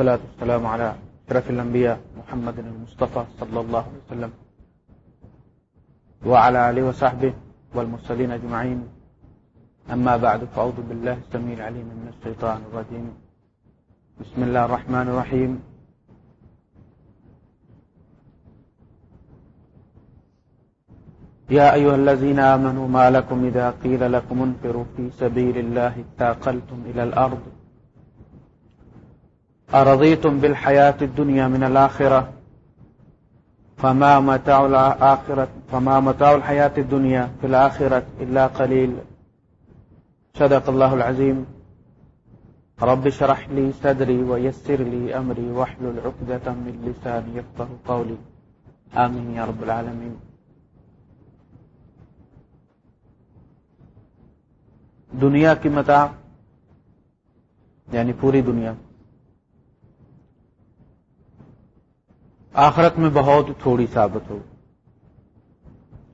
والصلاة والسلام على شرف الأنبياء محمد المصطفى صلى الله عليه وسلم. وعلى آله وصحبه والمرسلين أجمعين. أما بعد، فأعوذ بالله السميع العليم من الشيطان الرجيم. بسم الله الرحمن الرحيم. يا أيها الذين آمنوا، ما لكم إذا قيل لكم انفروا في سبيل الله اتاقلتم إلى الأرض أرضيتم بالحياة الدنيا من الآخرة؟ فما متاع الآخرة، فما متاع الحياة الدنيا في الآخرة إلا قليل. صدق الله العظيم. رب شرح لي صدري ويسر لي أمري واحلل عقدة من لساني يفقه قولي. آمين يا رب العالمين. دنیا کی متا یعنی پوری دنیا. آخرت میں بہت تھوڑی ثابت ہو۔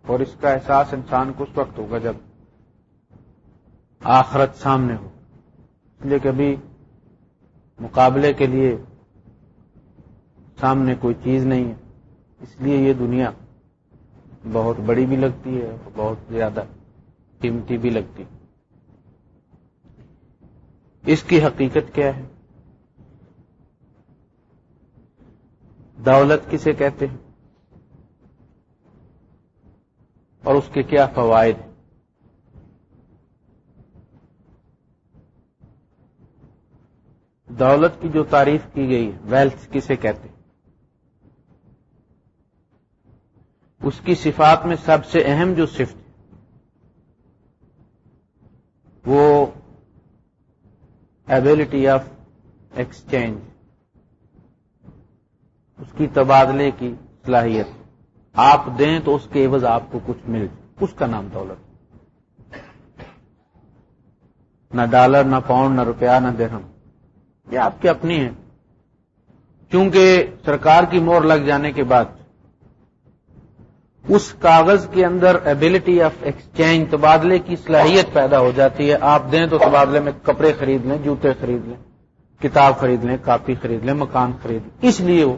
اور اس کا احساس انسان کو اس وقت ہوگا جب آخرت سامنے ہو۔ اس لیے کبھی مقابلے کے لیے سامنے کوئی چیز نہیں ہے۔ اس لیے یہ دنیا بہت بڑی بھی لگتی ہے اور بہت زیادہ قیمتی بھی لگتی۔ ہے اس کی حقیقت کیا ہے؟ دولت کسے کہتے ہیں؟ اور اس کے کیا فوائد؟ ہیں دولت کی جو تعریف کی گئی ہے ویلتھ کسے کہتے ہیں؟ اس کی صفات میں سب سے اہم جو صفت وہ ایبلٹی آف ایکسچینج اس کی تبادلے کی صلاحیت۔ آپ دیں تو اس کے عوض آپ کو کچھ مل جائے۔ اس کا نام دولت۔ نہ ڈالر، نہ پاؤنڈ، نہ روپیہ، نہ درہم۔ یہ آپ کی اپنی ہے چونکہ سرکار کی مور لگ جانے کے بعد اس کاغذ کے اندر ایبلٹی آف ایکسچینج تبادلے کی صلاحیت پیدا ہو جاتی ہے۔ آپ دیں تو تبادلے میں کپڑے خرید لیں، جوتے خرید لیں۔ کتاب خرید لیں، کاپی خرید لیں، مکان خرید لیں۔ اس لیے وہ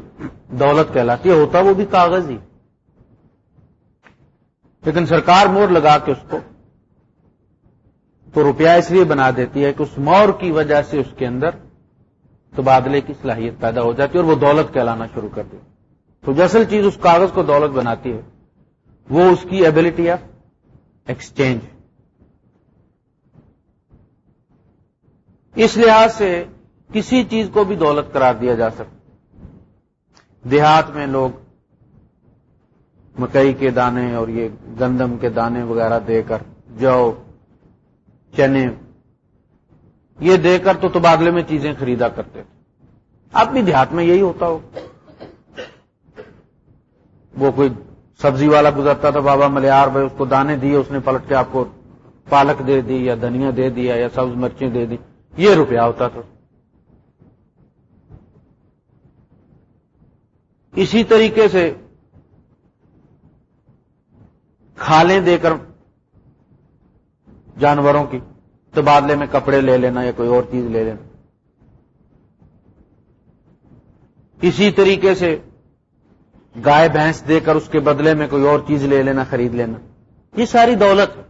دولت کہلاتی ہے، ہوتا وہ بھی کاغذ ہی۔ لیکن سرکار مور لگا کے اس کو تو روپیہ اس لیے بنا دیتی ہے کہ اس مور کی وجہ سے اس کے اندر تبادلے کی صلاحیت پیدا ہو جاتی ہے اور وہ دولت کہلانا شروع کر دیتی تو جسل چیز اس کاغذ کو دولت بناتی ہے، وہ اس کی ایبلٹی آف ایکسچینج اس لحاظ سے کسی چیز کو بھی دولت قرار دیا جا سکتا دیہات میں لوگ مکئی کے دانے اور یہ گندم کے دانے وغیرہ دے کر جو چنے۔ یہ دے کر تو تبادلے میں چیزیں خریدا کرتے تھے۔ اب بھی دیہات میں یہی ہوتا ہو۔ وہ کوئی سبزی والا گزرتا تھا، بابا ملیار بھائی اس کو دانے دیے، اس نے پلٹ کے آپ کو پالک دے دی یا دھنیا دے دیا یا سبز مرچیں دے دی۔ یہ روپیہ ہوتا تھا۔ اسی طریقے سے کھالیں دے کر جانوروں کی، تبادلے میں کپڑے لے لینا یا کوئی اور چیز لے لینا۔ اسی طریقے سے گائے، بھینس دے کر اس کے بدلے میں کوئی اور چیز لے لینا، خرید لینا۔ یہ ساری دولت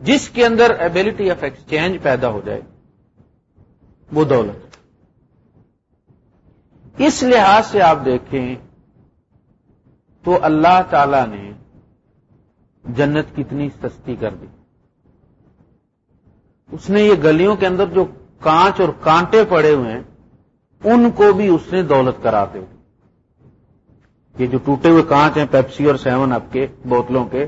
جس کے اندر ایبلٹی آف ایکسچینج پیدا ہو جائے، وہ دولت۔ اس لحاظ سے آپ دیکھیں تو اللہ تعالی نے جنت کتنی سستی کر دی۔ اس نے یہ گلیوں کے اندر جو کانچ اور کانٹے پڑے ہوئے ہیں، ان کو بھی اس نے دولت کراتے ہوئے۔ یہ جو ٹوٹے ہوئے کانچ ہیں، پیپسی اور سیون اپ کے بوتلوں کے،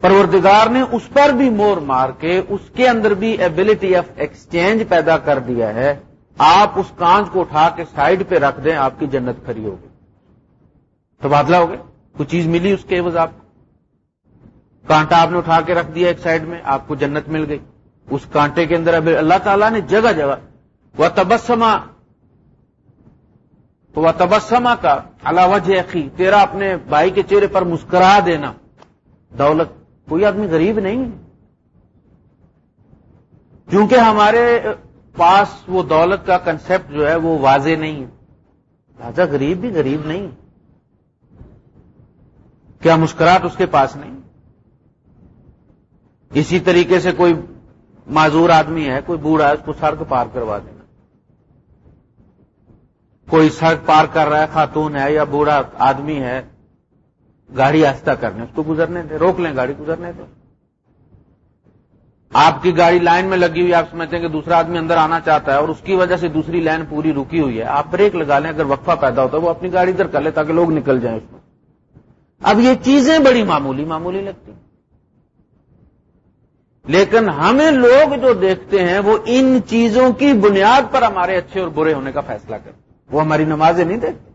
پروردگار نے اس پر بھی مور مار کے اس کے اندر بھی ایبلٹی آف ایکسچینج پیدا کر دیا ہے۔ آپ اس کانچ کو اٹھا کے سائڈ پہ رکھ دیں، آپ کی جنت کھری ہوگی۔ تبادلہ ہو گیا۔ کوئی چیز ملی اس کے عوض آپ کانٹا آپ نے اٹھا کے رکھ دیا ایک سائڈ میں، آپ کو جنت مل گئی۔ اس کانٹے کے اندر اب اللہ تعالیٰ نے جگہ جگہ وہ تبسما تو وہ تبسما کا علاوہ عقی تیرا اپنے بھائی کے چہرے پر مسکرا دینا۔ دولت، کوئی آدمی غریب نہیں ہے۔ کیونکہ ہمارے پاس وہ دولت کا کنسپٹ جو ہے وہ واضح نہیں ہے۔ لہٰذا غریب بھی غریب نہیں۔ کیا مسکرات اس کے پاس نہیں؟ اسی طریقے سے کوئی معذور آدمی ہے، کوئی بوڑھا ہے، اس کو سڑک پار کروا دینا۔ کوئی سڑک پار کر رہا ہے، خاتون ہے یا بوڑھا آدمی ہے، گاڑی آستہ کرنے، اس کو گزرنے دے روک لیں گاڑی، گزرنے دے آپ کی گاڑی لائن میں لگی ہوئی، آپ سمجھتے ہیں کہ دوسرا آدمی اندر آنا چاہتا ہے اور اس کی وجہ سے دوسری لائن پوری رکی ہوئی ہے۔ آپ بریک لگا لیں، اگر وقفہ پیدا ہوتا ہے، وہ اپنی گاڑی ادھر کر لے تاکہ لوگ نکل جائیں اس میں۔ اب یہ چیزیں بڑی معمولی معمولی لگتی لیکن ہمیں لوگ جو دیکھتے ہیں وہ ان چیزوں کی بنیاد پر ہمارے اچھے اور برے ہونے کا فیصلہ کرتے وہ ہماری نمازیں نہیں دیکھتے۔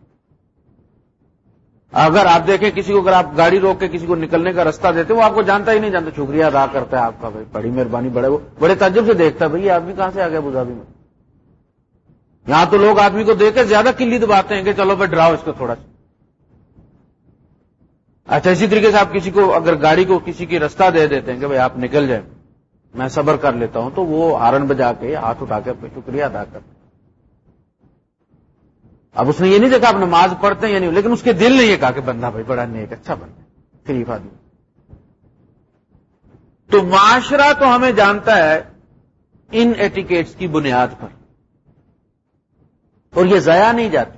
اگر آپ دیکھیں کسی کو اگر آپ گاڑی روک کے کسی کو نکلنے کا رستہ دیتے، وہ آپ کو جانتا ہی نہیں، جانتا شکریہ ادا کرتا ہے آپ کا بھائی، بڑی مہربانی، بڑے وہ، بڑے تعجب سے دیکھتا ہے، بھائی آدمی کہاں سے آ گیا بزابی میں؟ یہاں تو لوگ آدمی کو دیکھ کے زیادہ کلی دباتے ہیں کہ چلو بھائی ڈراؤ اس کو تھوڑا سا۔ اچھا اسی طریقے سے آپ کسی کو اگر گاڑی کو کسی کی رستہ دے دیتے ہیں کہ بھائی آپ نکل جائیں، میں صبر کر لیتا ہوں، تو وہ ہارن بجا کے ہاتھ اٹھا کے شکریہ ادا کرتے اب اس نے یہ نہیں دیکھا آپ نماز پڑھتے ہیں یا نہیں، لیکن اس کے دل نے یہ کہا کہ بندہ بھائی بڑا نیک اچھا بندہ شریف آدمی۔ تو معاشرہ تو ہمیں جانتا ہے ان ایٹیکیٹس کی بنیاد پر، اور یہ ضائع نہیں جاتی۔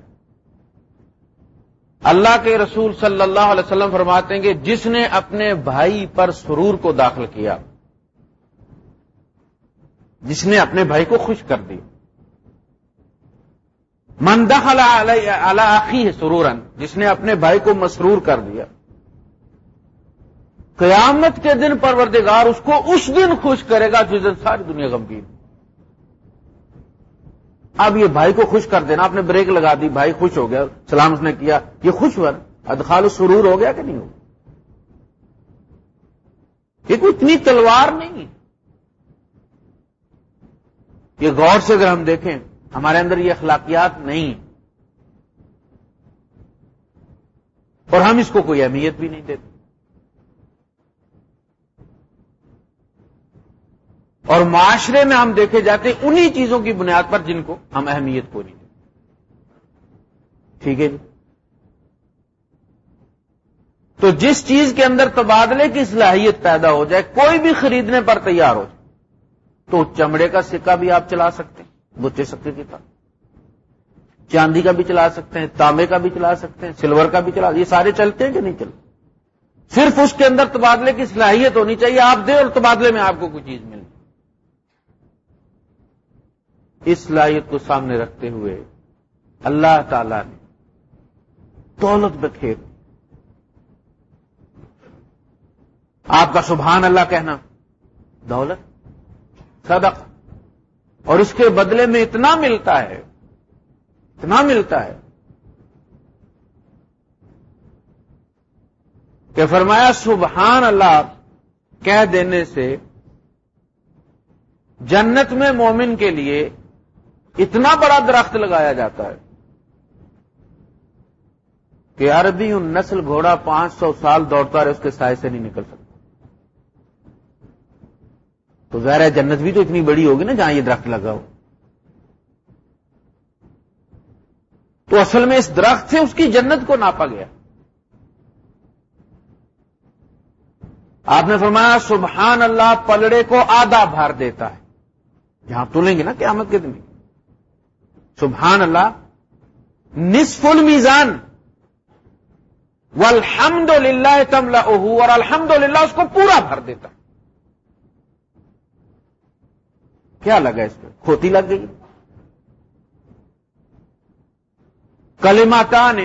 اللہ کے رسول صلی اللہ علیہ وسلم فرماتے ہیں کہ جس نے اپنے بھائی پر سرور کو داخل کیا، جس نے اپنے بھائی کو خوش کر دی دخل علی ہے سرورن جس نے اپنے بھائی کو مسرور کر دیا۔ قیامت کے دن پروردگار اس کو اس دن خوش کرے گا جس دن ساری دنیا غمگین۔ اب یہ بھائی کو خوش کر دینا، آپ نے بریک لگا دی، بھائی خوش ہو گیا، سلام اس نے کیا، یہ خوش ہوا، ادخال سرور ہو گیا کہ نہیں ہو؟ یہ کوئی اتنی تلوار نہیں یہ غور سے اگر ہم دیکھیں، ہمارے اندر یہ اخلاقیات نہیں اور ہم اس کو کوئی اہمیت بھی نہیں دیتے۔ اور معاشرے میں ہم دیکھے جاتے انہی چیزوں کی بنیاد پر جن کو ہم اہمیت کو نہیں دیتے ٹھیک ہے جی؟ تو جس چیز کے اندر تبادلے کی صلاحیت پیدا ہو جائے، کوئی بھی خریدنے پر تیار ہو جائے، تو چمڑے کا سکہ بھی آپ چلا سکتے ہیں بچے سکے کی تھا چاندی کا بھی چلا سکتے ہیں، تانبے کا بھی چلا سکتے ہیں، سلور کا بھی چلا، یہ سارے چلتے ہیں کہ نہیں چلتے؟ صرف اس کے اندر تبادلے کی صلاحیت ہونی چاہیے، آپ دیں اور تبادلے میں آپ کو کوئی چیز مل اس صلاحیت کو سامنے رکھتے ہوئے اللہ تعالی نے دولت بکھیر آپ کا سبحان اللہ کہنا، دولت، صدق۔ اور اس کے بدلے میں اتنا ملتا ہے، اتنا ملتا ہے کہ فرمایا، سبحان اللہ، کہہ دینے سے جنت میں مومن کے لیے اتنا بڑا درخت لگایا جاتا ہے کہ عربی ان نسل گھوڑا پانچ سو سال دوڑتا رہے، اس کے سائے سے نہیں نکل سکتا۔ تو ظاہر ہے جنت بھی تو اتنی بڑی ہوگی نا جہاں یہ درخت لگا ہو۔ تو اصل میں اس درخت سے اس کی جنت کو ناپا گیا۔ آپ نے فرمایا، سبحان اللہ، پلڑے کو آدھا بھار دیتا ہے۔ جہاں تولیں گے نا قیامت کے دن۔ سبحان اللہ، نصف المیزان۔ والحمد للہ تملا اور الحمد للہ اس کو پورا بھر دیتا۔ کیا لگا اس پہ؟ کھوتی لگ گئی۔ کلماتان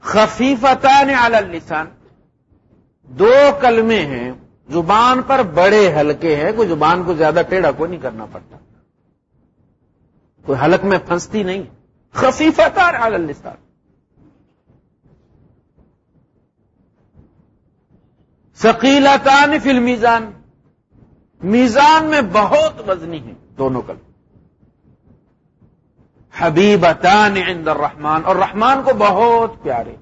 خفیفتان علی اللسان۔ دو کلمے ہیں، زبان پر بڑے ہلکے ہیں، کوئی زبان کو زیادہ ٹیڑھا کو نہیں کرنا پڑتا۔ کوئی حلق میں پھنستی نہیں۔ خفیفتان علی اللسان۔ سکیلتان فی المیزان۔ میزان میں بہت وزنی ہے دونوں کل۔ حبیب عند الرحمان اور رحمان کو بہت پیارے۔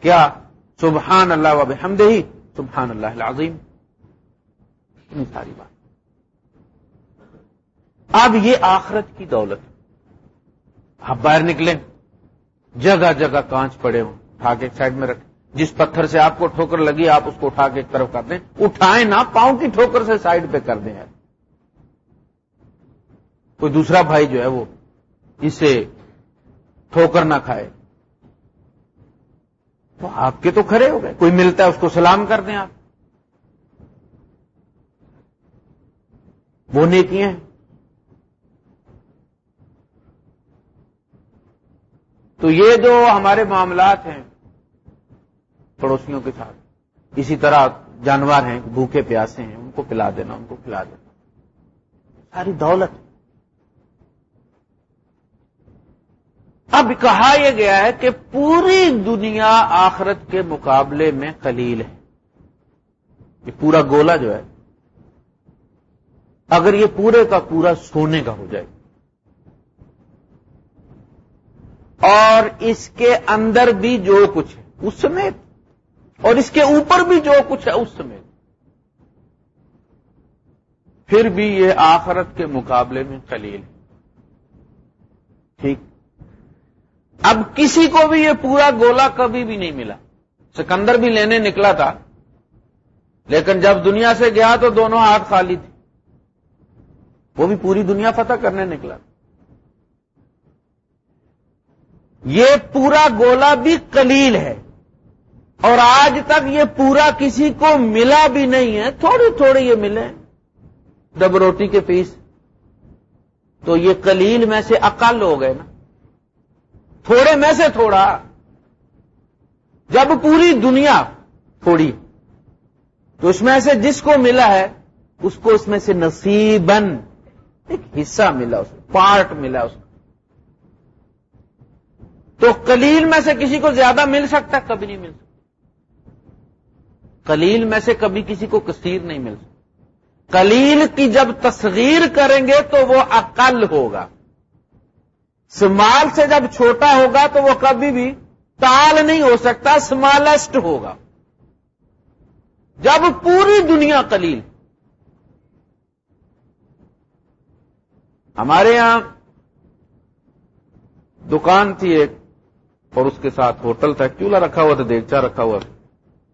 کیا؟ سبحان اللہ و بحمد ہی سبحان اللہ العظیم۔ اتنی ساری بات۔ اب یہ آخرت کی دولت۔ آپ باہر نکلیں، جگہ جگہ کانچ پڑے ہوں، اٹھا کے سائڈ میں رکھیں جس پتھر سے آپ کو ٹھوکر لگی، آپ اس کو اٹھا کے ایک طرف کر دیں۔ اٹھائیں نہ، پاؤں کی ٹھوکر سے سائڈ پہ کر دیں۔ کوئی دوسرا بھائی جو ہے وہ اسے ٹھوکر نہ کھائے۔ تو آپ کے تو کھڑے ہو گئے۔ کوئی ملتا ہے اس کو سلام کر دیں آپ۔ وہ نیکیاں ہیں۔ تو یہ جو ہمارے معاملات ہیں پڑوسیوں کے ساتھ، اسی طرح جانور ہیں، بھوکے پیاسے ہیں، ان کو پلا دینا، ان کو کھلا دینا۔ ساری دولت۔ اب کہا یہ گیا ہے کہ پوری دنیا آخرت کے مقابلے میں قلیل ہے۔ یہ پورا گولا جو ہے، اگر یہ پورے کا پورا سونے کا ہو جائے۔ اور اس کے اندر بھی جو کچھ ہے، اس سمیت۔ اور اس کے اوپر بھی جو کچھ ہے، اس سمیت۔ پھر بھی یہ آخرت کے مقابلے میں قلیل۔ ہے ٹھیک۔ اب کسی کو بھی یہ پورا گولا کبھی بھی نہیں ملا۔ سکندر بھی لینے نکلا تھا، لیکن جب دنیا سے گیا تو دونوں ہاتھ خالی تھے۔ وہ بھی پوری دنیا فتح کرنے نکلا۔ تھا یہ پورا گولا بھی کلیل ہے اور آج تک یہ پورا کسی کو ملا بھی نہیں ہے تھوڑے تھوڑے یہ ملے ڈب روٹی کے پیس تو یہ کلیل میں سے اقل ہو گئے نا۔ تھوڑے میں سے تھوڑا۔ جب پوری دنیا تھوڑی، تو اس میں سے جس کو ملا ہے، اس کو اس میں سے نصیبن ایک حصہ ملا، اس کو پارٹ ملا، اس کو۔ تو کلیل میں سے کسی کو زیادہ مل سکتا کبھی نہیں مل سکتا۔ کلیل میں سے کبھی کسی کو کثیر نہیں مل سکتا۔ کلیل کی جب تصغیر کریں گے تو وہ عقل ہوگا۔ سمال سے جب چھوٹا ہوگا تو وہ کبھی بھی تال نہیں ہو سکتا اسمالسٹ ہوگا۔ جب پوری دنیا کلیل ہمارے یہاں دکان تھی ایک۔ اور اس کے ساتھ ہوٹل تھا، چولہا رکھا ہوا تھا، دیگچا رکھا ہوا تھا۔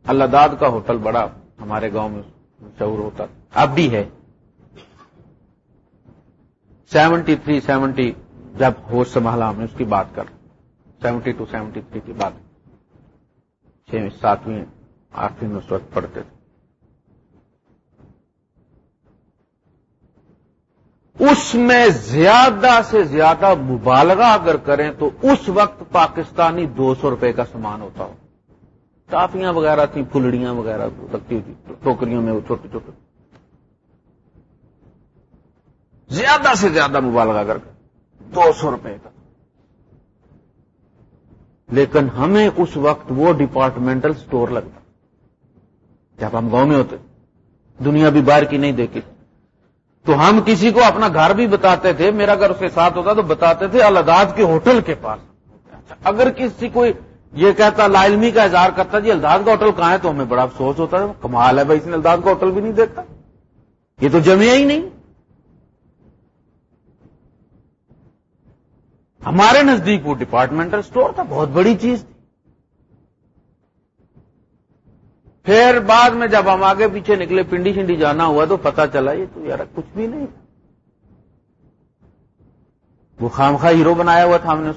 اللہ داد کا ہوٹل بڑا ہمارے گاؤں میں مشہور ہوتا۔ اب بھی ہے۔ سیونٹی تھری، سیونٹی جب ہوش سنبھالا ہم نے، اس کی بات کر۔ سیونٹی ٹو، سیونٹی تھری کی بات۔ چھویں ساتویں، آٹھویں اس وقت پڑھتے تھے۔ اس میں زیادہ سے زیادہ مبالغہ اگر کریں تو اس وقت پاکستانی دو سو روپے کا سامان ہوتا ہو۔ ٹافیاں وغیرہ تھیں، پھلڑیاں وغیرہ رکھتی ہوتی ٹوکریوں میں وہ چھوٹے چھوٹے۔ زیادہ سے زیادہ مبالغہ کر دو سو روپے کا۔ لیکن ہمیں اس وقت وہ ڈپارٹمنٹل سٹور لگتا۔ جب ہم گاؤں میں ہوتے، دنیا بھی باہر کی نہیں دیکھی تو ہم کسی کو اپنا گھر بھی بتاتے تھے میرا گھر اس کے ساتھ ہوتا تو بتاتے تھے الداد کے ہوٹل کے پاس۔ اچھا، اگر کسی کوئی یہ کہتا لا علمی کا اظہار کرتا جی الداد کا ہوٹل کہاں ہے؟ تو ہمیں بڑا افسوس ہوتا ہے۔ کمال ہے بھائی اس نے الداد کا ہوٹل بھی نہیں دیکھتا یہ تو جمع ہی نہیں۔ ہمارے نزدیک وہ ڈپارٹمنٹل سٹور تھا بہت بڑی چیز تھی۔ پھر بعد میں جب ہم آگے پیچھے نکلے، پنڈی شنڈی جانا ہوا تو پتا چلا یہ تو یار کچھ بھی نہیں۔ وہ خامخواہ ہیرو بنایا ہوا تھا ہم نے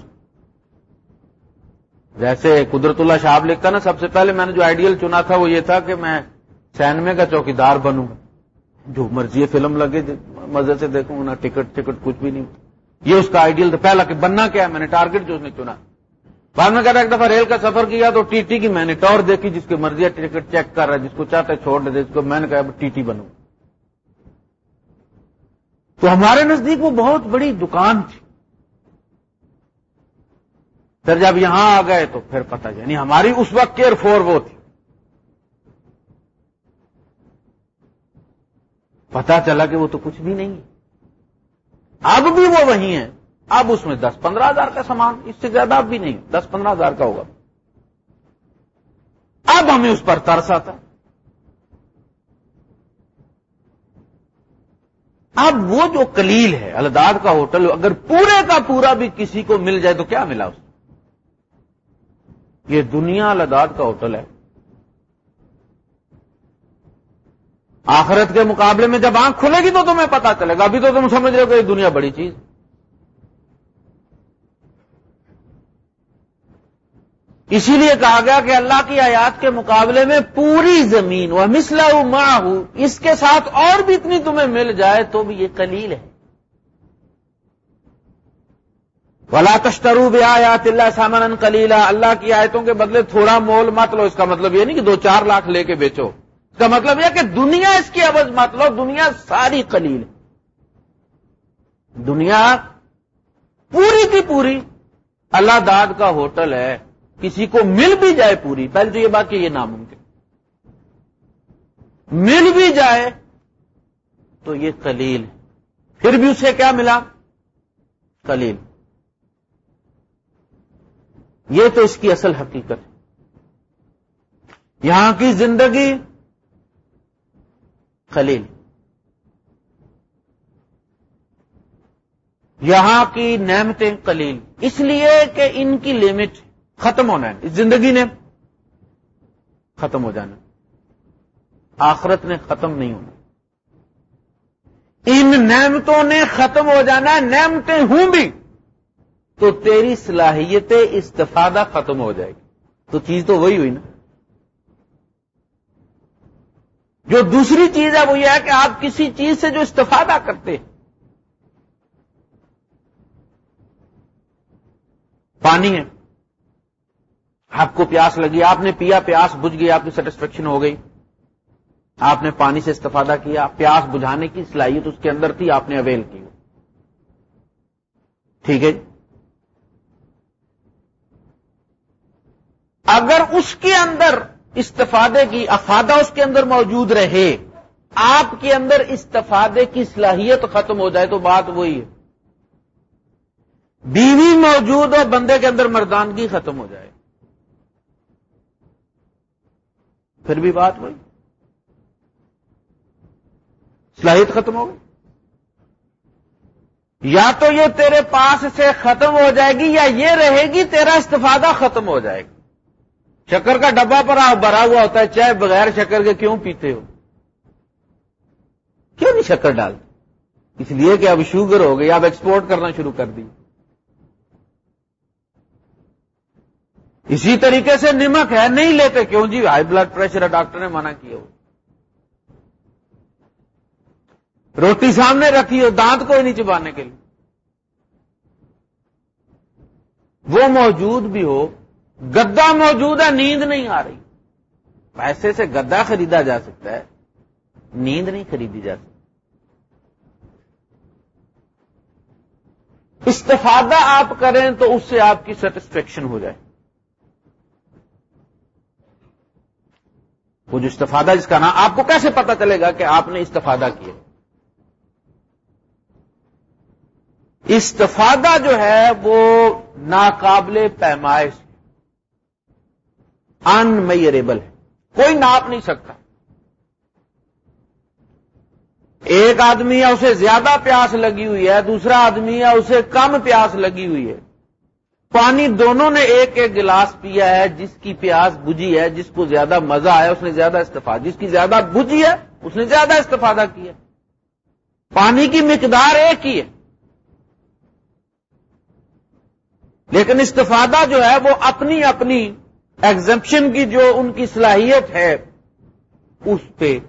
جیسے قدرت اللہ شاہب لکھتا نا، سب سے پہلے میں نے جو آئیڈیل چنا تھا وہ یہ تھا کہ میں سینمے کا چوکیدار بنوں۔ جو مرضی فلم لگے مزے سے دیکھوں نا ٹکٹ ٹکٹ کچھ بھی نہیں۔ یہ اس کا آئیڈیل تھا۔ پہلا کہ بننا کیا ہے؟ میں نے ٹارگیٹ جو اس نے چنا۔ بعد میں کہتا ایک دفعہ ریل کا سفر کیا تو ٹی ٹی کی میں نے ٹور دیکھی جس کی مرضی ٹکٹ چیک کر رہا ہے، جس کو چاہتا ہے چھوڑ دے، جس کو میں نے کہا ٹی ٹی بنوں تو ہمارے نزدیک وہ بہت بڑی دکان تھی۔ پھر جب یہاں آ گئے تو پھر پتہ یعنی ہماری اس وقت کیئر فور وہ تھی۔ پتا چلا کہ وہ تو کچھ بھی نہیں اب بھی وہ وہی ہیں۔ اب اس میں دس پندرہ ہزار کا سامان، اس سے زیادہ اب بھی نہیں، دس پندرہ ہزار کا ہوگا۔ اب ہمیں اس پر ترس آتا اب وہ جو کلیل ہے، الداد کا ہوٹل، اگر پورے کا پورا بھی کسی کو مل جائے تو کیا ملا اس یہ دنیا الداد کا ہوٹل ہے۔ آخرت کے مقابلے میں جب آنکھ کھلے گی تو تمہیں پتا چلے گا، ابھی تو تم سمجھ رہے ہو کہ یہ دنیا بڑی چیز۔ اسی لیے کہا گیا کہ اللہ کی آیات کے مقابلے میں پوری زمین وہ مسلح ماں اس کے ساتھ اور بھی اتنی تمہیں مل جائے تو بھی یہ کلیل ہے۔ ولا تشترو بھی آیات اللہ سامان کلیلا اللہ کی آیتوں کے بدلے تھوڑا مول مت لو۔ اس کا مطلب یہ نہیں کہ دو چار لاکھ لے کے بیچو۔ اس کا مطلب یہ کہ دنیا اس کی عوض مت لو۔ دنیا ساری کلیل ہے۔ دنیا پوری کی پوری اللہ داد کا ہوٹل ہے۔ کسی کو مل بھی جائے پوری، پہلے تو یہ بات کہ یہ ناممکن مل بھی جائے تو یہ کلیل پھر بھی اسے کیا ملا؟ کلیل یہ تو اس کی اصل حقیقت ہے۔ یہاں کی زندگی خلیل یہاں کی نعمتیں قلیل۔ اس لیے کہ ان کی لمٹ ختم ہونا ہے۔ اس زندگی نے ختم ہو جانا۔ آخرت نے ختم نہیں ہونا۔ ان نعمتوں نے ختم ہو جانا، نعمتیں ہوں بھی۔ تو تیری صلاحیت استفادہ ختم ہو جائے گی۔ تو چیز تو وہی ہوئی نا۔ جو دوسری چیز ہے وہ یہ ہے کہ آپ کسی چیز سے جو استفادہ کرتے پانی ہے۔ آپ کو پیاس لگی، آپ نے پیا، پیاس بجھ گئی، آپ کی سیٹسفیکشن ہو گئی۔ آپ نے پانی سے استفادہ کیا، پیاس بجھانے کی صلاحیت اس کے اندر تھی، آپ نے اویل کی۔ ٹھیک ہے جی؟ اگر اس کے اندر استفادے کی، افادہ اس کے اندر موجود رہے، آپ کے اندر استفادے کی صلاحیت ختم ہو جائے تو بات وہی ہے۔ بیوی موجود ہو بندے کے اندر مردانگی ختم ہو جائے۔ پھر بھی بات وہی صلاحیت ختم ہو گئی۔ یا تو یہ تیرے پاس سے ختم ہو جائے گی یا یہ رہے گی، تیرا استفادہ ختم ہو جائے گا۔ شکر کا ڈبا پر آپ بھرا ہوا ہوتا ہے چائے بغیر شکر کے کیوں پیتے ہو۔ کیوں نہیں شکر ڈالتے؟ اس لیے کہ اب شوگر ہو گئی آپ ایکسپورٹ کرنا شروع کر دی۔ اسی طریقے سے نمک ہے، نہیں لیتے، کیوں؟ جی ہائی بلڈ پریشر ہے، ڈاکٹر نے منع کیا۔ ہو روٹی سامنے رکھی ہو دانت کوئی نہیں چبانے کے لیے۔ وہ موجود بھی ہو، گدا موجود ہے، نیند نہیں آ رہی۔ پیسے سے گدا خریدا جا سکتا ہے، نیند نہیں خریدی جا سکتی۔ استفادہ آپ کریں تو اس سے آپ کی سیٹسفیکشن ہو جائے۔ وہ جو استفادہ جس کا نام آپ کو کیسے پتا چلے گا کہ آپ نے استفادہ کیا استفادہ جو ہے وہ ناقابل پیمائش ان میئریبل ہے۔ کوئی ناپ نہیں سکتا۔ ایک آدمی ہے، اسے زیادہ پیاس لگی ہوئی ہے، دوسرا آدمی ہے، اسے کم پیاس لگی ہوئی ہے۔ پانی دونوں نے ایک ایک گلاس پیا ہے، جس کی پیاس بجھی ہے، جس کو زیادہ مزہ آیا، اس نے زیادہ استفادہ، جس کی زیادہ بجھی ہے، اس نے زیادہ استفادہ کیا۔ پانی کی مقدار ایک ہی ہے۔ لیکن استفادہ جو ہے، وہ اپنی اپنی ایگزمپشن کی جو ان کی صلاحیت ہے، اس پہ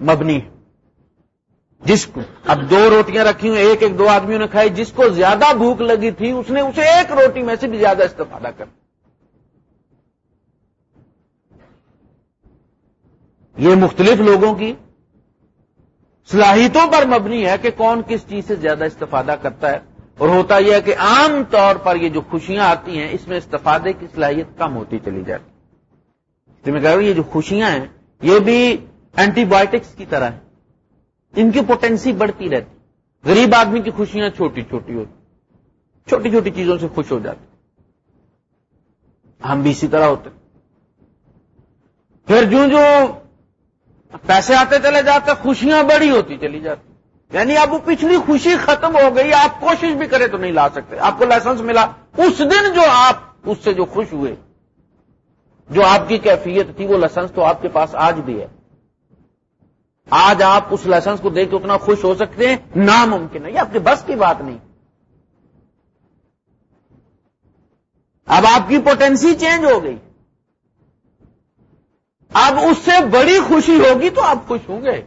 مبنی ہے۔ جس کو اب دو روٹیاں رکھی ہوئی ایک ایک دو آدمیوں نے کھائی، جس کو زیادہ بھوک لگی تھی، اس نے اسے ایک روٹی میں سے بھی زیادہ استفادہ کر یہ مختلف لوگوں کی صلاحیتوں پر مبنی ہے کہ کون کس چیز سے زیادہ استفادہ کرتا ہے۔ اور ہوتا یہ ہے کہ عام طور پر یہ جو خوشیاں آتی ہیں، اس میں استفادے کی صلاحیت کم ہوتی چلی جاتی۔ تو میں کہہ رہا ہوں، یہ جو خوشیاں ہیں، یہ بھی اینٹی بایوٹکس کی طرح ہیں۔ ان کی پوٹینسی بڑھتی رہتی۔ غریب آدمی کی خوشیاں چھوٹی چھوٹی ہوتی، چھوٹی چھوٹی چیزوں سے خوش ہو جاتے۔ ہم بھی اسی طرح ہوتے۔ پھر جو جو پیسے آتے چلے جاتے، خوشیاں بڑی ہوتی چلی جاتی۔ یعنی اب وہ پچھلی خوشی ختم ہو گئی، آپ کوشش بھی کریں تو نہیں لا سکتے۔ آپ کو لائسنس ملا۔ اس دن جو آپ اس سے جو خوش ہوئے، جو آپ کی کیفیت تھی، وہ لائسنس تو آپ کے پاس آج بھی ہے۔ آج آپ اس لائسنس کو دیکھ کے اتنا خوش ہو سکتے ہیں، ناممکن ہے، یہ آپ کے بس کی بات نہیں۔ اب آپ کی پوٹینسی چینج ہو گئی۔ اب اس سے بڑی خوشی ہوگی تو آپ خوش ہوں گے۔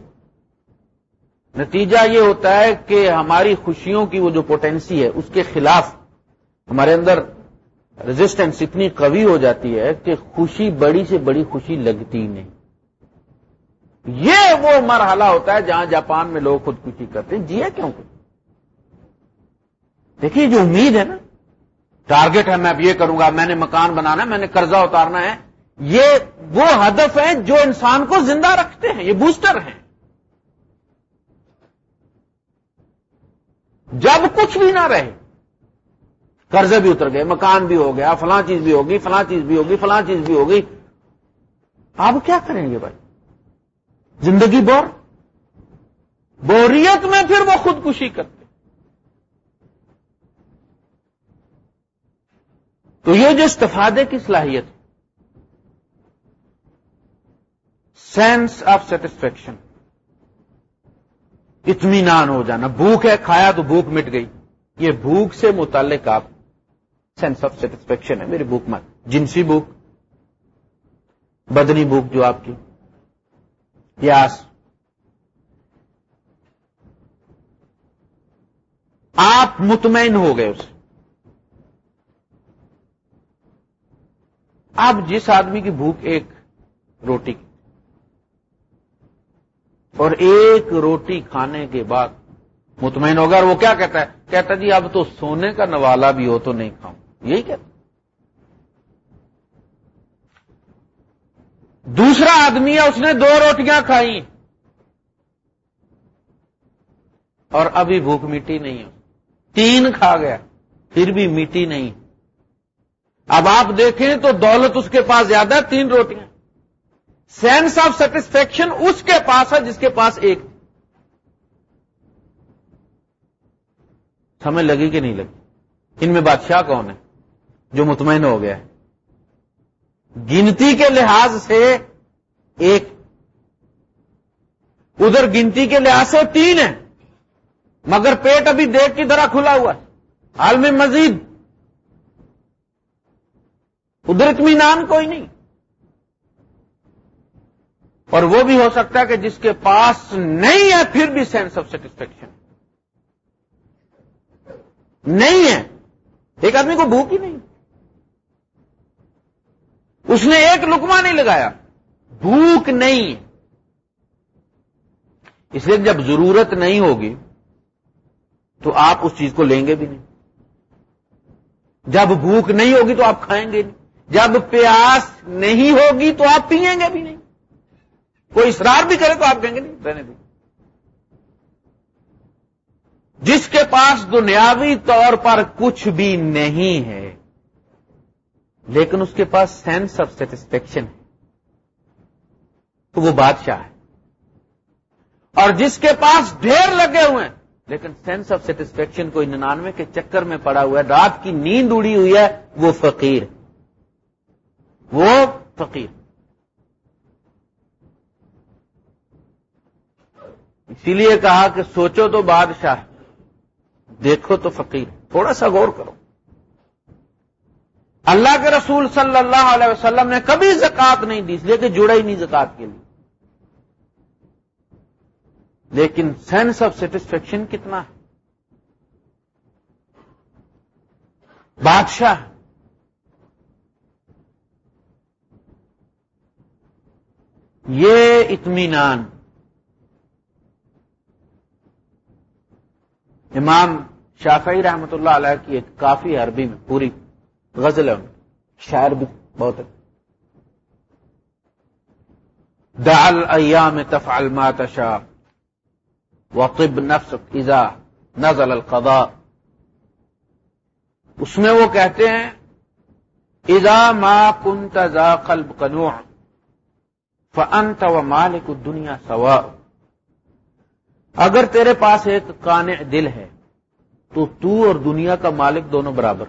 نتیجہ یہ ہوتا ہے کہ ہماری خوشیوں کی وہ جو پوٹینسی ہے، اس کے خلاف ہمارے اندر ریزسٹنس اتنی قوی ہو جاتی ہے کہ خوشی بڑی سے بڑی خوشی لگتی نہیں۔ یہ وہ مرحلہ ہوتا ہے جہاں جاپان میں لوگ خودکشی کرتے ہیں۔ جی ہے کیوں دیکھیے جو امید ہے نا ٹارگیٹ ہے، میں اب یہ کروں گا، میں نے مکان بنانا ہے، میں نے قرضہ اتارنا ہے، یہ وہ ہدف ہیں جو انسان کو زندہ رکھتے ہیں، یہ بوسٹر ہیں۔ جب کچھ بھی نہ رہے، قرضے بھی اتر گئے، مکان بھی ہو گیا، فلاں چیز بھی ہوگی، فلاں چیز بھی ہوگی، فلاں چیز بھی ہوگی۔ آپ کیا کریں گے بھائی؟ زندگی بور بوریت میں پھر وہ خودکشی کرتے تو یہ جو استفادے کی صلاحیت سینس آف سیٹسفیکشن اطمینان ہو جانا بھوک ہے کھایا تو بھوک مٹ گئی یہ بھوک سے متعلق آپ سینس آف سیٹسفیکشن ہے میری بھوک مت جنسی بھوک بدنی بھوک جو آپ کی پیاس آپ مطمئن ہو گئے اسے اب جس آدمی کی بھوک ایک روٹی کی اور ایک روٹی کھانے کے بعد مطمئن ہوگا اور وہ کیا کہتا ہے؟ کہتا جی اب تو سونے کا نوالا بھی ہو تو نہیں کھاؤں۔ یہی کہتا دوسرا آدمی ہے، اس نے دو روٹیاں کھائی اور ابھی بھوک میٹی نہیں ہو تین کھا گیا، پھر بھی میٹی نہیں۔ اب آپ دیکھیں تو دولت اس کے پاس زیادہ ہے، تین روٹیاں۔ سینس آف سیٹسفیکشن اس کے پاس ہے جس کے پاس ایک۔ سمجھ لگی کہ نہیں لگی؟ ان میں بادشاہ کون ہے جو مطمئن ہو گیا ہے؟ گنتی کے لحاظ سے ایک ادھر گنتی کے لحاظ سے تین ہے مگر پیٹ ابھی دیکھ کی طرح کھلا ہوا ہے۔ حال میں مزید ادھر اطمینان کوئی نہیں۔ اور وہ بھی ہو سکتا ہے کہ جس کے پاس نہیں ہے، پھر بھی سینس آف سیٹسفیکشن نہیں ہے۔ ایک آدمی کو بھوک ہی نہیں۔ اس نے ایک لکما نہیں لگایا۔ بھوک نہیں۔ اس لیے جب ضرورت نہیں ہوگی، تو آپ اس چیز کو لیں گے بھی نہیں۔ جب بھوک نہیں ہوگی تو آپ کھائیں گے نہیں۔ جب پیاس نہیں ہوگی تو آپ پیئیں گے بھی نہیں۔ کوئی اصرار بھی کرے تو آپ کہیں گے نہیں، رہنے دیں جس کے پاس دنیاوی طور پر کچھ بھی نہیں ہے لیکن اس کے پاس سینس آف سیٹسفیکشن ہے۔ تو وہ بادشاہ ہے۔ اور جس کے پاس ڈھیر لگے ہوئے ہیں، لیکن سینس آف سیٹسفیکشن کوئی ننانوے کے چکر میں پڑا ہوا ہے، رات کی نیند اڑی ہوئی ہے، وہ فقیر۔ وہ فقیر۔ اسی لیے کہا کہ سوچو تو بادشاہ، دیکھو تو فقیر۔ تھوڑا سا غور کرو۔ اللہ کے رسول صلی اللہ علیہ وسلم نے کبھی زکات نہیں دی، اس لیے کہ جڑا ہی نہیں زکات کے لیے۔ لیکن سینس آف سیٹسفیکشن کتنا ہے؟ بادشاہ۔ یہ اطمینان۔ امام شافعی رحمت اللہ علیہ کی ایک کافی عربی میں پوری غزل ہے شاعر بھی بہت ہے۔ دعل ایام تفعل ما تشاء وطب نفسك اذا نزل القضاء۔ اس میں وہ کہتے ہیں، اذا ما كنت ذا قلب قنوع فنت و مالک دنیا اگر تیرے پاس ایک کان دل ہے، تو تو اور دنیا کا مالک دونوں برابر۔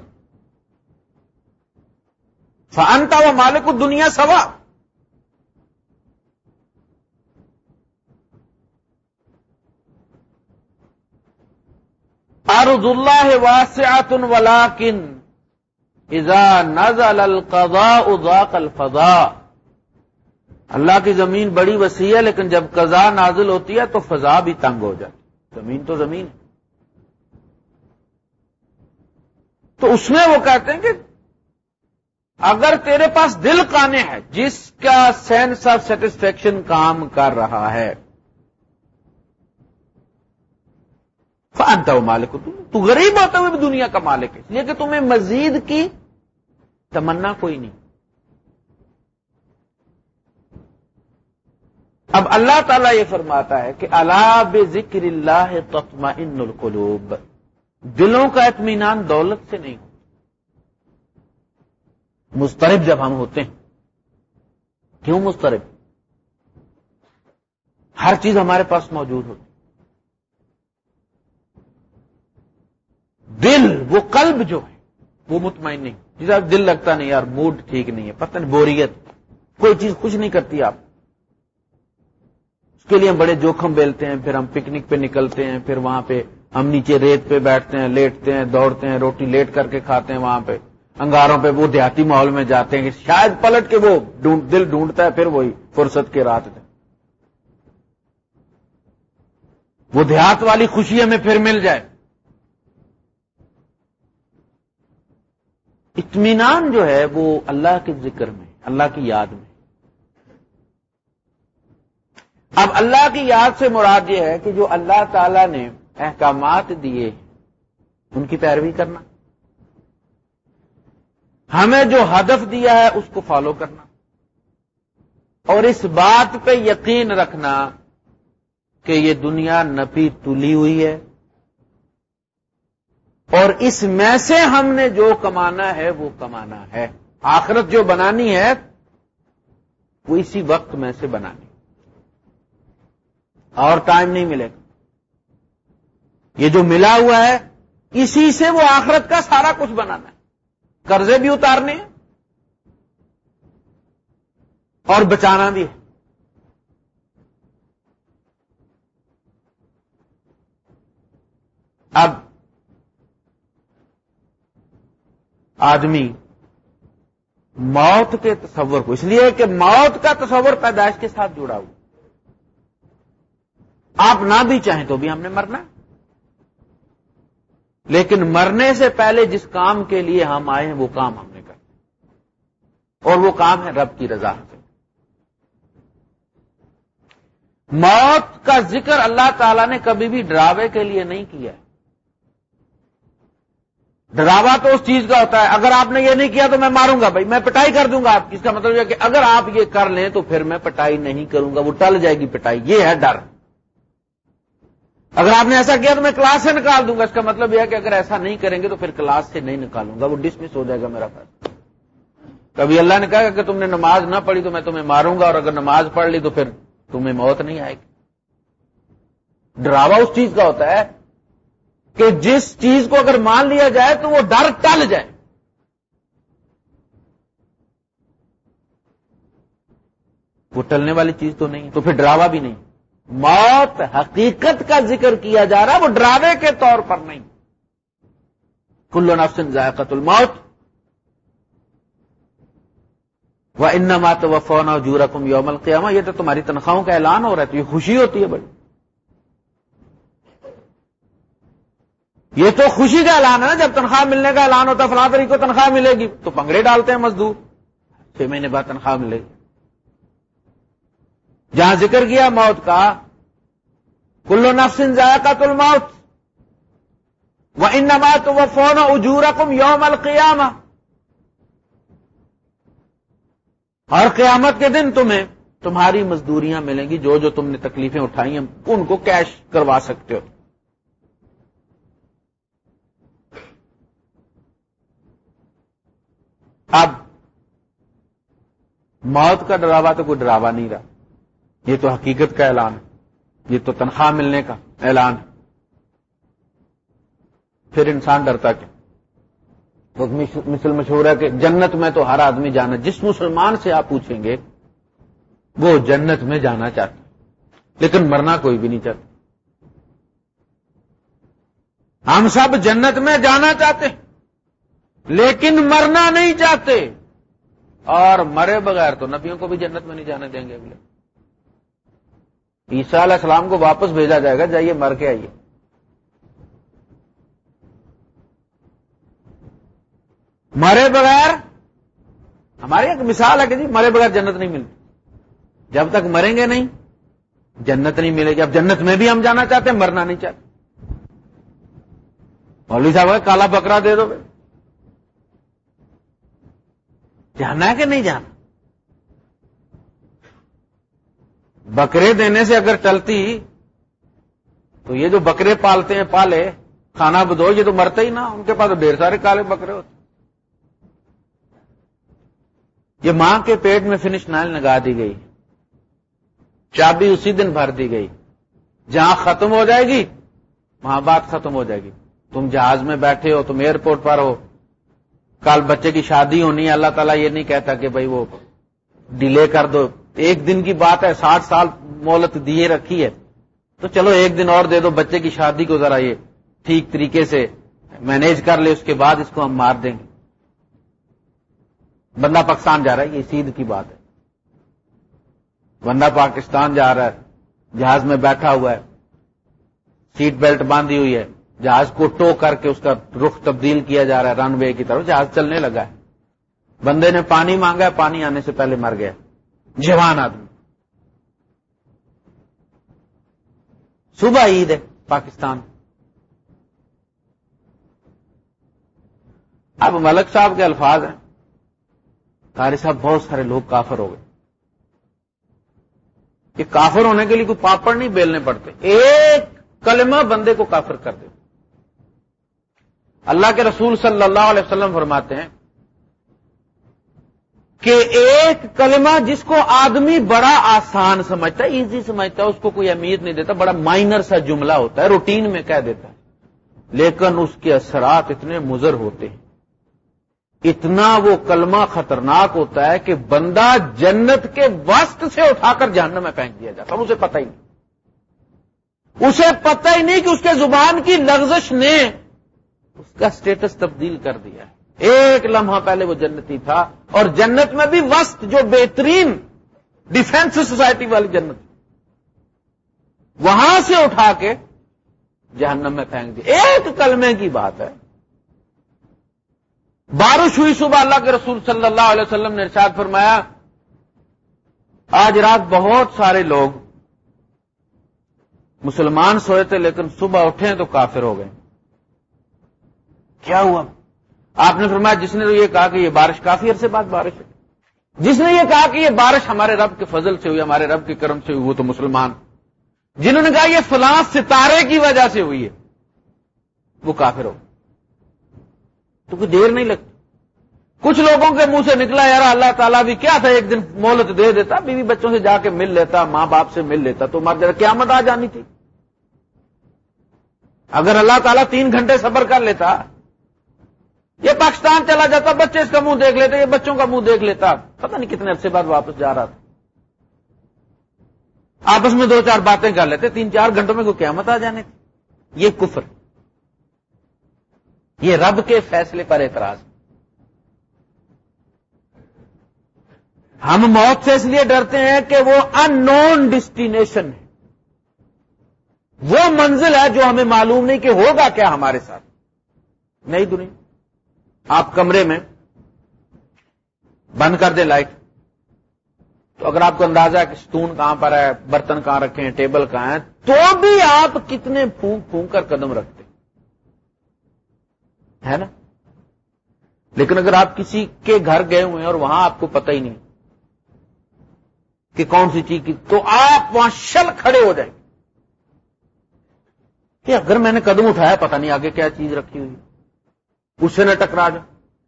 فنتا و مالک دنیا سوا ارض اللہ واسعت ولاکن اذا نزل القضاء ذاق الفضاء۔ اللہ کی زمین بڑی وسیع ہے، لیکن جب قضا نازل ہوتی ہے تو فضا بھی تنگ ہو جاتی زمین تو زمین تو اس میں وہ کہتے ہیں کہ اگر تیرے پاس دل کانے ہے جس کا سینس آف سیٹسفیکشن کام کر رہا ہے فانتا ہو مالک تو غریب ہوتا ہوئے بھی دنیا کا مالک ہے، اس لیے کہ تمہیں مزید کی تمنا کوئی نہیں۔ اب اللہ تعالیٰ یہ فرماتا ہے کہ اللہ بے ذکر اللہ تطمئن ان القلوب۔ دلوں کا اطمینان دولت سے نہیں۔ مسترب جب ہم ہوتے ہیں۔ کیوں مسترب ہر چیز ہمارے پاس موجود ہوتی۔ دل، وہ قلب جو ہے، وہ مطمئن نہیں۔ جسے دل لگتا نہیں، یار موڈ ٹھیک نہیں ہے، پتہ نہیں، بوریت۔ کوئی چیز خوش نہیں کرتی آپ۔ اس کے لیے ہم بڑے جوخم بیلتے ہیں، پھر ہم پکنک پہ نکلتے ہیں، پھر وہاں پہ ہم نیچے ریت پہ بیٹھتے ہیں، لیٹتے ہیں، دوڑتے ہیں، روٹی لیٹ کر کے کھاتے ہیں وہاں پہ۔ انگاروں پہ وہ دیہاتی ماحول میں جاتے ہیں شاید پلٹ کے وہ دل ڈھونڈتا ہے، پھر وہی فرصت کے رات تھے وہ دیہات والی خوشی ہمیں پھر مل جائے۔ اطمینان جو ہے وہ اللہ کے ذکر میں، اللہ کی یاد میں۔ اب اللہ کی یاد سے مراد یہ ہے کہ جو اللہ تعالی نے احکامات دیے، ان کی پیروی کرنا۔ ہمیں جو ہدف دیا ہے اس کو فالو کرنا اور اس بات پہ یقین رکھنا کہ یہ دنیا نپی تلی ہوئی ہے اور اس میں سے ہم نے جو کمانا ہے وہ کمانا ہے۔ آخرت جو بنانی ہے وہ اسی وقت میں سے بنانی۔ اور ٹائم نہیں ملے۔ گا یہ جو ملا ہوا ہے اسی سے وہ آخرت کا سارا کچھ بنانا ہے۔ قرضے بھی اتارنے ہیں اور بچانا بھی ہے اب آدمی موت کے تصور کو، اس لیے کہ موت کا تصور پیدائش کے ساتھ جڑا ہوا۔ آپ نہ بھی چاہیں تو بھی ہم نے مرنا۔ لیکن مرنے سے پہلے جس کام کے لیے ہم آئے ہیں، وہ کام ہم نے کرنا اور وہ کام ہے رب کی رضا سے۔ موت کا ذکر اللہ تعالی نے کبھی بھی ڈراوے کے لیے نہیں کیا ہے۔ ڈراوا تو اس چیز کا ہوتا ہے، اگر آپ نے یہ نہیں کیا تو میں ماروں گا بھائی، میں پٹائی کر دوں گا آپ اس کا مطلب یہ کہ اگر آپ یہ کر لیں تو پھر میں پٹائی نہیں کروں گا، وہ ٹل جائے گی پٹائی۔ یہ ہے ڈر۔ اگر آپ نے ایسا کیا تو میں کلاس سے نکال دوں گا۔ اس کا مطلب یہ ہے کہ اگر ایسا نہیں کریں گے تو پھر کلاس سے نہیں نکالوں گا۔ وہ ڈسمس ہو جائے گا میرا فیصلہ کبھی اللہ نے کہا کہ تم نے نماز نہ پڑھی تو میں تمہیں ماروں گا اور اگر نماز پڑھ لی تو پھر تمہیں موت نہیں آئے گی۔ ڈراوا اس چیز کا ہوتا ہے کہ جس چیز کو اگر مان لیا جائے تو وہ ڈر ٹل جائے۔ وہ ٹلنے والی چیز تو نہیں، تو پھر ڈراوا بھی نہیں۔ موت حقیقت کا ذکر کیا جا رہا ہے، وہ ڈراوے کے طور پر نہیں۔ کلو نفسن ذائقت الموت۔ وہ ان مات و فون اور جورکم یوم القیامہ یہ تو تمہاری تنخواہوں کا اعلان ہو رہا ہے، تو یہ خوشی ہوتی ہے بڑی۔ یہ تو خوشی کا اعلان ہے نا، جب تنخواہ ملنے کا اعلان ہوتا ہے، فلاں طریق کو تنخواہ ملے گی، تو پنگڑے ڈالتے ہیں مزدور۔ چھ مہینے بعد تنخواہ ملے گی۔ جہاں ذکر کیا موت کا کلو نفسن ذائقہ تل موت وہ ان نمات وہ فون اجور کم یوم القیامہ۔ اور قیامت کے دن تمہیں تمہاری مزدوریاں ملیں گی، جو جو تم نے تکلیفیں اٹھائی ہیں، ان کو کیش کروا سکتے ہو۔ اب موت کا ڈراوا تو کوئی ڈراوا نہیں رہا۔ یہ تو حقیقت کا اعلان ہے۔ یہ تو تنخواہ ملنے کا اعلان ہے۔ پھر انسان ڈرتا کیا مثل مشہور ہے کہ جنت میں تو ہر آدمی جانا، جس مسلمان سے آپ پوچھیں گے، وہ جنت میں جانا چاہتے لیکن مرنا کوئی بھی نہیں چاہتا۔ ہم سب جنت میں جانا چاہتے لیکن مرنا نہیں چاہتے۔ اور مرے بغیر تو نبیوں کو بھی جنت میں نہیں جانے دیں گے اگلے۔ عیسیٰ علیہ السلام کو واپس بھیجا جائے گا، جائیے، مر کے آئیے۔ مرے بغیر، ہماری ایک مثال ہے کہ جی مرے بغیر جنت نہیں ملتی۔ جب تک مریں گے نہیں، جنت نہیں ملے گی۔ اب جنت میں بھی ہم جانا چاہتے ہیں، مرنا نہیں چاہتے۔ مولوی صاحب کالا بکرا دے دو بھائی۔ جانا ہے کہ نہیں جانا؟ بکرے دینے سے اگر چلتی تو یہ جو بکرے پالتے ہیں، پالے، کھانا بدو یہ تو مرتے ہی نا ان کے پاس ڈھیر سارے کالے بکرے ہوتے یہ ماں کے پیٹ میں فنش نائل لگا دی گئی۔ چابی اسی دن بھر دی گئی۔ جہاں ختم ہو جائے گی، وہاں بات ختم ہو جائے گی۔ تم جہاز میں بیٹھے ہو، تم ایئرپورٹ پر ہو۔ کل بچے کی شادی ہونی ہے، اللہ تعالیٰ یہ نہیں کہتا کہ بھائی وہ ڈیلے کر دو۔ ایک دن کی بات ہے، ساٹھ سال مولت دیے رکھی ہے۔ تو چلو ایک دن اور دے دو، بچے کی شادی کو ذرا یہ ٹھیک طریقے سے مینیج کر لے، اس کے بعد اس کو ہم مار دیں گے۔ بندہ پاکستان جا رہا ہے، یہ سیدھ کی بات ہے۔ بندہ پاکستان جا رہا ہے، جہاز میں بیٹھا ہوا ہے، سیٹ بیلٹ باندھی ہوئی ہے، جہاز کو ٹو کر کے اس کا رخ تبدیل کیا جا رہا ہے، رن وے کی طرف، جہاز چلنے لگا ہے۔ بندے نے پانی مانگا ہے، پانی آنے سے پہلے مر گیا۔ جوان آدمی۔ صبح عید ہے پاکستان۔ اب ملک صاحب کے الفاظ ہیں۔ قاری صاحب بہت سارے لوگ کافر ہو گئے۔ کہ کافر ہونے کے لیے کوئی پاپڑ نہیں بیلنے پڑتے۔ ایک کلمہ بندے کو کافر کر دے۔ اللہ کے رسول صلی اللہ علیہ وسلم فرماتے ہیں کہ ایک کلمہ جس کو آدمی بڑا آسان سمجھتا ہے ایزی سمجھتا ہے، اس کو کوئی امید نہیں دیتا، بڑا مائنر سا جملہ ہوتا ہے روٹین میں کہہ دیتا ہے۔ لیکن اس کے اثرات اتنے مضر ہوتے ہیں۔ اتنا وہ کلمہ خطرناک ہوتا ہے کہ بندہ جنت کے وسط سے اٹھا کر جہنم میں پھینک دیا جاتا اسے پتہ ہی نہیں۔ اسے پتہ ہی نہیں کہ اس کے زبان کی لغزش نے اس کا سٹیٹس تبدیل کر دیا ہے۔ ایک لمحہ پہلے وہ جنتی تھا اور جنت میں بھی وسط جو بہترین ڈیفینس سوسائٹی والی جنت وہاں سے اٹھا کے جہنم میں پھینک دیا ایک کلمے کی بات ہے۔ بارش ہوئی صبح اللہ کے رسول صلی اللہ علیہ وسلم نے ارشاد فرمایا، آج رات بہت سارے لوگ مسلمان سوئے تھے لیکن صبح اٹھے تو کافر ہو گئے۔ کیا ہوا؟ آپ نے فرمایا جس نے تو یہ کہا کہ یہ بارش کافی عرصے بعد بارش ہے۔ جس نے یہ کہا کہ یہ بارش ہمارے رب کے فضل سے ہوئی، ہمارے رب کے کرم سے ہوئی، وہ تو مسلمان۔ جنہوں نے کہا یہ فلاں ستارے کی وجہ سے ہوئی ہے، وہ کافر ہو تو کوئی دیر نہیں لگتی۔ کچھ لوگوں کے منہ سے نکلا یار اللہ تعالیٰ بھی کیا تھا، ایک دن مولت دے دیتا، بیوی بچوں سے جا کے مل لیتا، ماں باپ سے مل لیتا، تو مر جا قیامت آ جانی تھی۔ اگر اللہ تعالیٰ تین گھنٹے سفر کر لیتا یہ پاکستان چلا جاتا، بچے اس کا منہ دیکھ لیتے، یہ بچوں کا منہ دیکھ لیتا۔ پتہ نہیں کتنے عرصے بعد واپس جا رہا تھا۔ آپس میں دو چار باتیں کر لیتے، تین چار گھنٹوں میں کوئی قیامت آ جانے تھی۔ یہ کفر۔ یہ رب کے فیصلے پر اعتراض۔ ہم موت سے اس لیے ڈرتے ہیں کہ وہ ان نون ڈسٹینیشن ہے۔ وہ منزل ہے جو ہمیں معلوم نہیں کہ ہوگا کیا ہمارے ساتھ۔ نئی دنیا۔ آپ کمرے میں بند کر دیں لائٹ، تو اگر آپ کو اندازہ ہے کہ ستون کہاں پر ہے، برتن کہاں رکھے ہیں، ٹیبل کہاں ہے تو بھی آپ کتنے پھونک پھونک کر قدم رکھتے ہے نا؟ لیکن اگر آپ کسی کے گھر گئے ہوئے ہیں اور وہاں آپ کو پتہ ہی نہیں کہ کون سی چیز کی، تو آپ وہاں شل کھڑے ہو جائیں۔ کہ اگر میں نے قدم اٹھایا، پتہ نہیں آگے کیا چیز رکھی ہوئی اس سے نہ ٹکرا جائے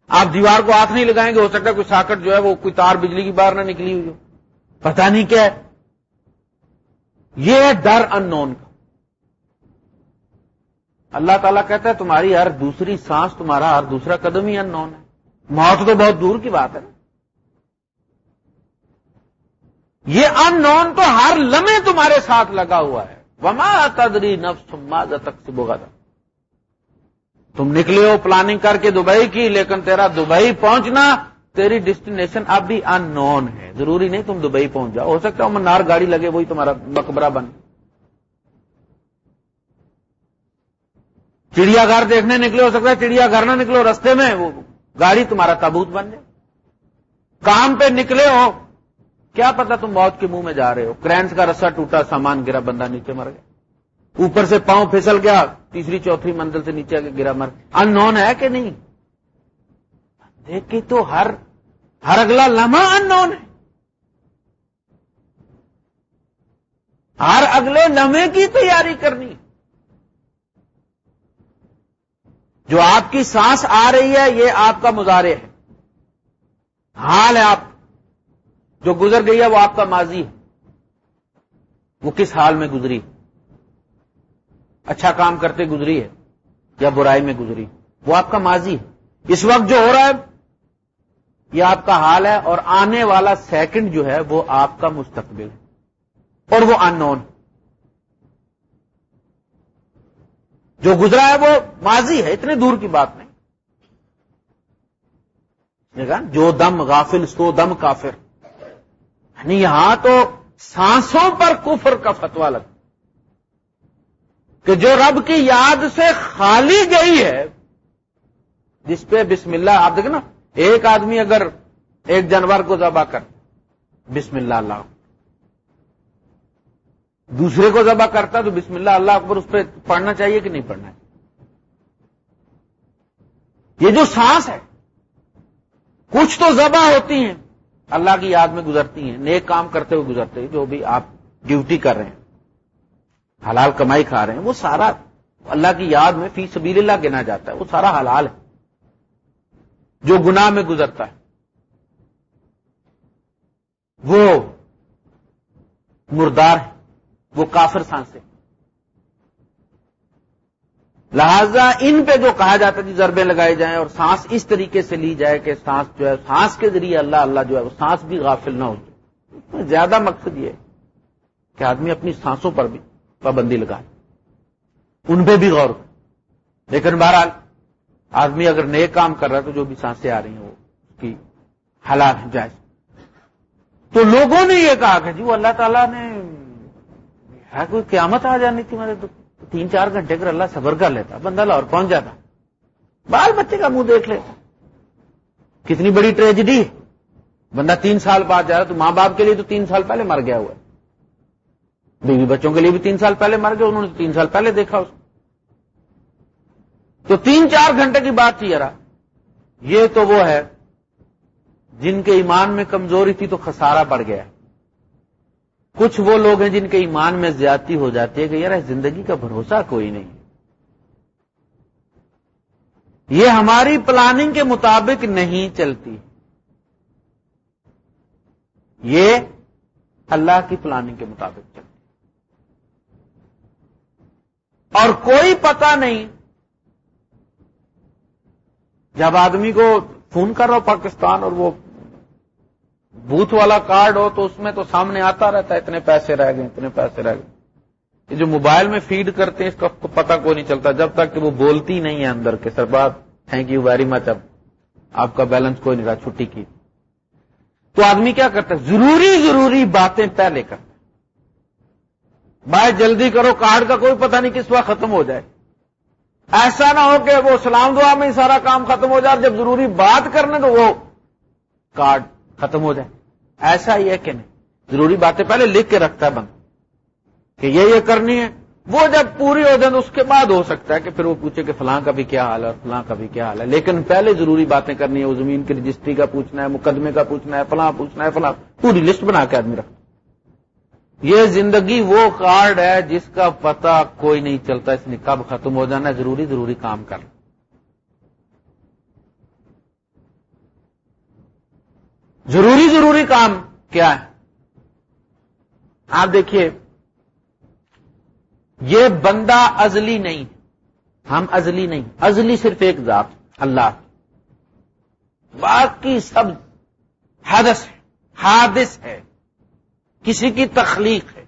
آپ دیوار کو ہاتھ نہیں لگائیں گے، ہو سکتا ہے کوئی ساکٹ جو ہے وہ کوئی تار بجلی کی باہر نہ نکلی ہوئی ہو۔ پتہ نہیں کیا ہے۔ یہ ہے ڈر ان نون کا۔ اللہ تعالیٰ کہتا ہے تمہاری ہر دوسری سانس، تمہارا ہر دوسرا قدم ہی ان نون ہے۔ موت تو بہت دور کی بات ہے یہ ان نون تو ہر لمحے تمہارے ساتھ لگا ہوا ہے۔ وما تدری نفس تک سے بوگا تم نکلے ہو پلاننگ کر کے دبئی کی، لیکن تیرا دبئی پہنچنا، تیری ڈیسٹینیشن اب بھی ان نون ہے۔ ضروری نہیں تم دبئی پہنچ جاؤ۔ ہو سکتا ہے منار گاڑی لگے، وہی تمہارا مقبرہ بن۔ چڑیا گھر دیکھنے نکلے، ہو سکتا ہے چڑیا گھر نہ نکلو رستے میں وہ گاڑی تمہارا تابوت بن جائے۔ کام پہ نکلے ہو، کیا پتا تم موت کے منہ میں جا رہے ہو۔ کرینس کا رسا ٹوٹا، سامان گرا، بندہ نیچے مر گیا۔ اوپر سے پاؤں پھسل گیا، تیسری چوتھی منزل سے نیچے گرا مر۔ ان نون ہے کہ نہیں؟ دیکھ تو ہر ہر اگلا لمحہ ان نون ہے۔ ہر اگلے لمحے کی تیاری کرنی۔ جو آپ کی سانس آ رہی ہے، یہ آپ کا مظاہرے ہے۔ حال ہے آپ، جو گزر گئی ہے، وہ آپ کا ماضی ہے۔ وہ کس حال میں گزری؟ اچھا کام کرتے گزری ہے یا برائی میں گزری وہ آپ کا ماضی ہے۔ اس وقت جو ہو رہا ہے، یہ آپ کا حال ہے اور آنے والا سیکنڈ جو ہے وہ آپ کا مستقبل ہے۔ اور وہ ان نون جو گزرا ہے وہ ماضی ہے، اتنے دور کی بات نہیں۔ جو دم غافل، سو دم کافر۔ یعنی یہاں تو سانسوں پر کفر کا فتوا لگتا کہ جو رب کی یاد سے خالی گئی ہے، جس پہ بسم اللہ، آپ دیکھیں نا، ایک آدمی اگر ایک جانور کو ذبح کر، بسم اللہ اللہ دوسرے کو ذبح کرتا تو بسم اللہ اللہ اکبر، اس پہ پڑھنا چاہیے کہ نہیں پڑھنا ہے؟ یہ جو سانس ہے، کچھ تو ذبح ہوتی ہیں، اللہ کی یاد میں گزرتی ہیں، نیک کام کرتے ہوئے گزرتے جو بھی آپ ڈیوٹی کر رہے ہیں۔ حلال کمائی کھا رہے ہیں، وہ سارا اللہ کی یاد میں فی سبیل اللہ گنا جاتا ہے، وہ سارا حلال ہے۔ جو گناہ میں گزرتا ہے۔ وہ مردار ہے، وہ کافر سانس ہے لہذا ان پہ جو کہا جاتا ہے کہ ضربے لگائے جائیں اور سانس اس طریقے سے لی جائے کہ سانس جو ہے، سانس کے ذریعے اللہ اللہ جو ہے، وہ سانس بھی غافل نہ ہو۔ جائے زیادہ مقصد یہ ہے کہ آدمی اپنی سانسوں پر بھی پابندی لگائے ان پہ بھی غور لیکن بہرحال، آدمی اگر نئے کام کر رہا ہے تو جو بھی سانسیں آ رہی ہیں وہ اس کی حالات جائز تو لوگوں نے یہ کہا کہ جی وہ اللہ تعالیٰ نے، ہے کوئی قیامت آ جانی تھی میرے تین چار گھنٹے کر اللہ صبر کر لیتا، بندہ لاہور پہنچ جاتا۔ بال بچے کا منہ دیکھ لیتا۔ کتنی بڑی ٹریجڈی ہے۔ بندہ تین سال بعد جا رہا تو ماں باپ کے لیے تو تین سال پہلے مر گیا ہوا ہے۔ بیوی بچوں کے لیے بھی تین سال پہلے مر گئے، انہوں نے تین سال پہلے دیکھا اس تو تین چار گھنٹے کی بات تھی یار۔ یہ تو وہ ہے، جن کے ایمان میں کمزوری تھی تو خسارہ بڑھ گیا۔ کچھ وہ لوگ ہیں جن کے ایمان میں زیادتی ہو جاتی ہے کہ یار زندگی کا بھروسہ کوئی نہیں۔ یہ ہماری پلاننگ کے مطابق نہیں چلتی۔ یہ اللہ کی پلاننگ کے مطابق چلتی۔ اور کوئی پتہ نہیں جب آدمی کو فون کر رہا ہو پاکستان اور وہ بوتھ والا کارڈ ہو تو اس میں تو سامنے آتا رہتا ہے اتنے پیسے رہ گئے، اتنے پیسے رہ گئے۔ یہ جو موبائل میں فیڈ کرتے ہیں، اس کا پتہ کو نہیں چلتا۔ جب تک کہ وہ بولتی نہیں ہے اندر کے سر، بات تھینک یو ویری مچ اب آپ کا بیلنس کوئی نہیں رہا، چھٹی کی۔ تو آدمی کیا کرتا ہے؟ ضروری ضروری باتیں پہلے کرتا بھائی جلدی کرو، کارڈ کا کوئی پتہ نہیں کس وقت ختم ہو جائے۔ ایسا نہ ہو کہ وہ سلام دعا میں ہی سارا کام ختم ہو جائے جب ضروری بات کرنے تو وہ کارڈ ختم ہو جائے۔ ایسا ہی ہے کہ نہیں۔ ضروری باتیں پہلے لکھ کے رکھتا ہے بند۔ کہ یہ یہ کرنی ہے۔ وہ جب پوری ہو جائے تو اس کے بعد ہو سکتا ہے کہ پھر وہ پوچھے کہ فلاں کا بھی کیا حال ہے فلاں کا بھی کیا حال ہے۔ لیکن پہلے ضروری باتیں کرنی ہے۔ وہ زمین کی رجسٹری کا پوچھنا ہے، مقدمے کا پوچھنا ہے، فلاں پوچھنا ہے، فلاں۔ پوری لسٹ بنا کے آدمی رکھتا یہ زندگی وہ کارڈ ہے جس کا پتہ کوئی نہیں چلتا، اس نے کب ختم ہو جانا ضروری ضروری کام کرنا۔ ضروری ضروری کام کیا ہے؟ آپ دیکھیے، یہ بندہ ازلی نہیں، ہم ازلی نہیں۔ ازلی صرف ایک ذات، اللہ۔ باقی سب حدث ہے، حادث ہے۔ کسی کی تخلیق ہے۔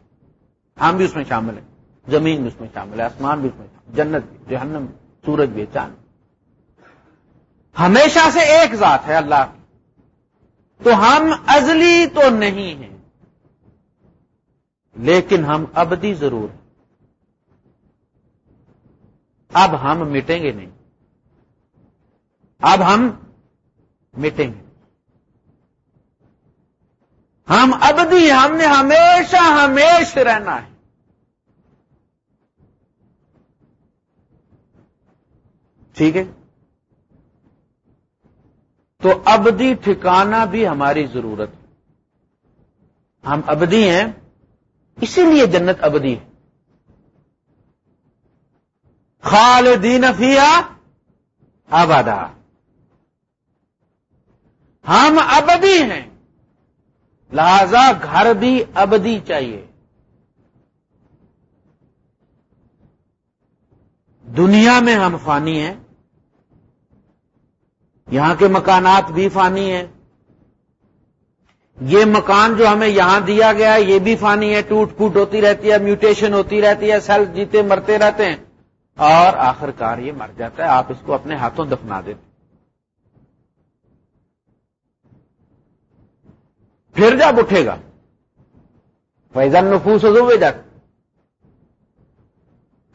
ہم بھی اس میں شامل ہیں، زمین بھی اس میں شامل ہے، آسمان بھی اس میں شامل جنت بھی، جہنم سورج بھی، چاند ہمیشہ سے ایک ذات ہے اللہ۔ کی تو ہم ازلی تو نہیں ہیں، لیکن ہم ابدی ضرور ہیں۔ اب ہم مٹیں گے نہیں، اب ہم مٹیں گے۔ ہم ابدی ہم نے ہمیشہ ہمیش رہنا ہے۔ ٹھیک ہے؟ تو ابدی ٹھکانا بھی ہماری ضرورت ہے۔ ہم ابدی ہیں، اسی لیے جنت ابدی ہے۔ خالدین فیا آبادا ہم ابدی ہیں۔ لہذا گھر بھی ابدی چاہیے۔ دنیا میں ہم فانی ہیں۔ یہاں کے مکانات بھی فانی ہیں۔ یہ مکان جو ہمیں یہاں دیا گیا ہے، یہ بھی فانی ہے۔ ٹوٹ پوٹ ہوتی رہتی ہے، میوٹیشن ہوتی رہتی ہے، سیل جیتے مرتے رہتے ہیں۔ اور آخر کار یہ مر جاتا ہے، آپ اس کو اپنے ہاتھوں دفنا دیتے پھر جب اٹھے گا فیضان نفوس ہو جات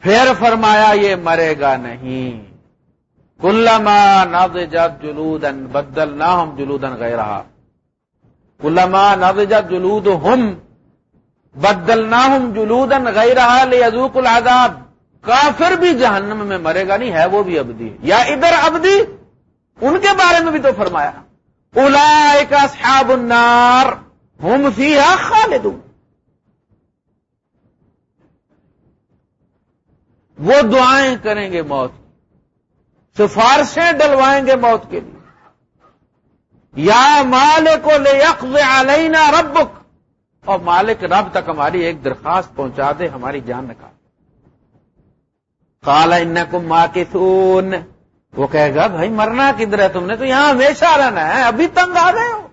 پھر فرمایا، یہ مرے گا نہیں۔ کلما ناز جات جلود بدل نہ ہم جلودن گئے رہا کلما ناز جات جلود ہم بدل نہ ہم جلودن گئی رہا لے العذاب۔ کافر بھی جہنم میں مرے گا نہیں، ہے وہ بھی ابدی۔ یا ادھر ابدی، ان کے بارے میں بھی تو فرمایا۔ اصحاب النار ہم فیہا خالدون۔ وہ دعائیں کریں گے موت سفارشیں ڈلوائیں گے موت کے لیے۔ یا مالک کو لے علینا ربک۔ اور مالک رب تک ہماری ایک درخواست پہنچا دے، ہماری جان نکال۔ کالا ان کو ماں کے وہ کہے گا، بھائی مرنا کدھر ہے تم نے؟ تو یہاں ہمیشہ رہنا ہے، ابھی تنگ آ گئے ہو۔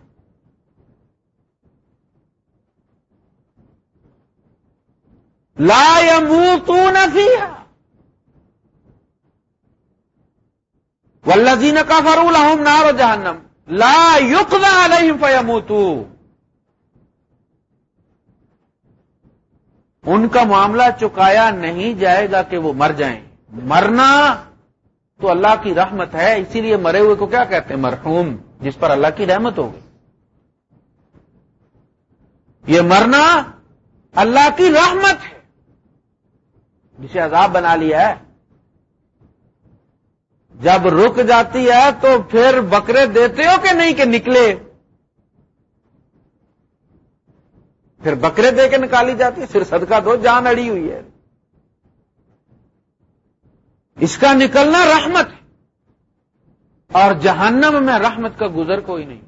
لا يموتون فيها والذين كفروا لهم نار جهنم لا يقضى عليهم فيموتوا ان کا معاملہ چکایا نہیں جائے گا کہ وہ مر جائیں۔ مرنا تو اللہ کی رحمت ہے، اسی لیے مرے ہوئے کو کیا کہتے ہیں؟ مرحوم، جس پر اللہ کی رحمت ہوگی۔ یہ مرنا اللہ کی رحمت ہے۔ جسے عذاب بنا لیا ہے۔ جب رک جاتی ہے تو پھر بکرے دیتے ہو کہ نہیں کہ نکلے؟ پھر بکرے دے کے نکالی جاتی ہے، پھر صدقہ دو، جان اڑی ہوئی ہے۔ اس کا نکلنا رحمت ہے۔ اور جہنم میں رحمت کا گزر کوئی نہیں۔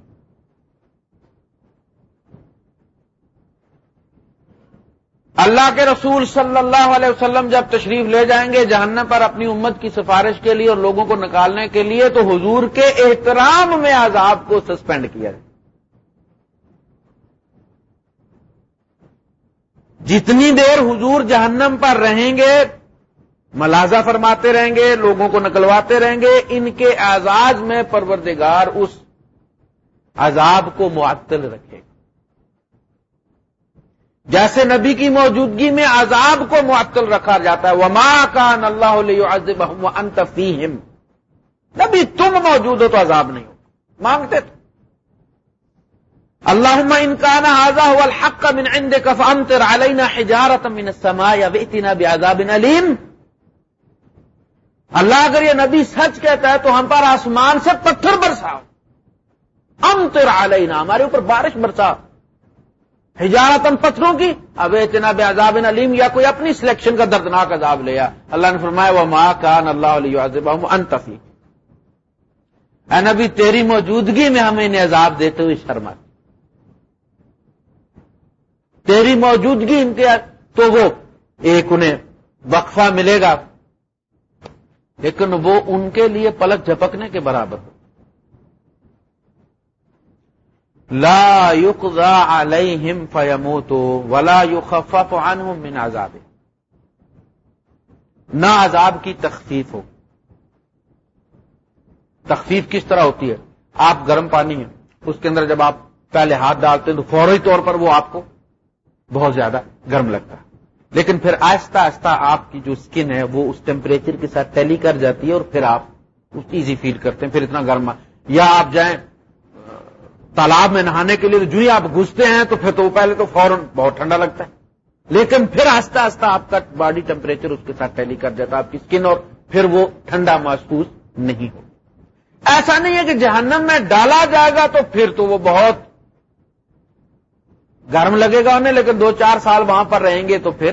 اللہ کے رسول صلی اللہ علیہ وسلم جب تشریف لے جائیں گے جہنم پر اپنی امت کی سفارش کے لیے اور لوگوں کو نکالنے کے لیے، تو حضور کے احترام میں عذاب کو سسپینڈ کیا جائے۔ جتنی دیر حضور جہنم پر رہیں گے ملازہ فرماتے رہیں گے، لوگوں کو نکلواتے رہیں گے، ان کے اعزاز میں پروردگار اس عذاب کو معطل رکھے گا۔ جیسے نبی کی موجودگی میں عذاب کو معطل رکھا جاتا ہے، وما کان اللہ علیہ انتفیم نبی، تم موجود ہو تو عذاب نہیں ہو مانگتے تھے اللہ انکان حاضہ الحق من عندك فامطر علينا حجارة من السماء واتنا بعذاب علیم۔ اللہ اگر یہ نبی سچ کہتا ہے تو ہم پر آسمان سے پتھر برساؤ امطر علینا، ہمارے اوپر بارش برسا۔ ہجارتن پتھروں کی۔ اب اتنا بے عذاب علیم یا کوئی اپنی سلیکشن کا دردناک عذاب لیا اللہ نے فرمایا وہ ماں کان اللہ علیہ انتفی اے نبی، تیری موجودگی میں ہمیں انہیں عذاب دیتے ہوئے شرمت تیری موجودگی امتیاز تو وہ ایک انہیں وقفہ ملے گا۔ لیکن وہ ان کے لیے پلک جھپکنے کے برابر ہو۔ لا يقضى عليهم فيموتوا ولا يخفف عنهم من عذاب۔ نہ عذاب کی تخفیف ہو۔ تخفیف کس طرح ہوتی ہے؟ آپ گرم پانی ہیں، اس کے اندر جب آپ پہلے ہاتھ ڈالتے ہیں تو فوری طور پر وہ آپ کو بہت زیادہ گرم لگتا ہے۔ لیکن پھر آہستہ آہستہ آپ کی جو اسکن ہے وہ اس ٹیمپریچر کے ساتھ ٹیلی کر جاتی ہے اور پھر آپ اس ایزی فیل کرتے ہیں، پھر اتنا گرم یا آپ جائیں تالاب میں نہانے کے لیے جو ہی آپ گھستے ہیں تو پھر تو پہلے تو فوراً بہت ٹھنڈا لگتا ہے۔ لیکن پھر آہستہ آہستہ آپ کا باڈی ٹیمپریچر اس کے ساتھ ٹیلی کر جاتا ہے، آپ کی اسکن اور پھر وہ ٹھنڈا محسوس نہیں ہو ایسا نہیں ہے کہ جہنم میں ڈالا جائے گا تو پھر تو وہ بہت گرم لگے گا انہیں، لیکن دو چار سال وہاں پر رہیں گے تو پھر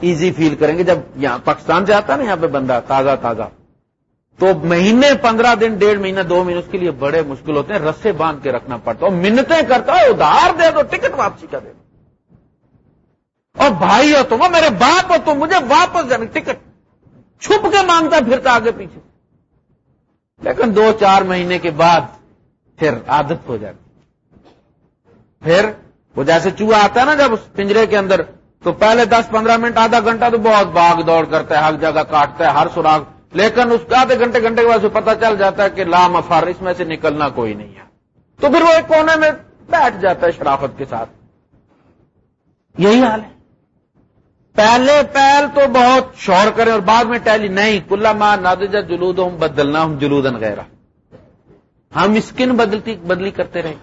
ایزی فیل کریں گے۔ جب یہاں پاکستان سے آتا نا، یہاں پہ بندہ تازہ تازہ۔ تو مہینے، پندرہ دن، ڈیڑھ مہینہ، دو مہینے، اس کے لیے بڑے مشکل ہوتے ہیں۔ رسے باندھ کے رکھنا پڑتا اور منتیں کرتا ہے، ادھار دے دو، ٹکٹ واپسی کا دے۔ دو اور بھائی ہو تم میرے باپ ہو تم، مجھے واپس جانے، ٹکٹ چھپ کے مانگتا پھرتا آگے پیچھے۔ لیکن دو چار مہینے کے بعد پھر عادت ہو جاتی۔ پھر وہ جیسے چوہا آتا ہے نا، جب اس پنجرے کے اندر تو پہلے دس پندرہ منٹ آدھا گھنٹہ تو بہت باغ دوڑ کرتا ہے، ہر جگہ کاٹتا ہے، ہر سراغ لیکن اس آدھے گھنٹے گھنٹے کے بعد پتا چل جاتا ہے کہ لام افار اس میں سے نکلنا کوئی نہیں ہے۔ تو پھر وہ ایک کونے میں بیٹھ جاتا ہے شرافت کے ساتھ۔ یہی حال ہے۔ پہلے پہل تو بہت شور کرے اور بعد میں ٹیلی، نہیں کلا ماں نادجا جلود ہم بدلنا ہم جلودن غیرہ۔ ہم اسکن بدلتی، بدلی کرتے رہے۔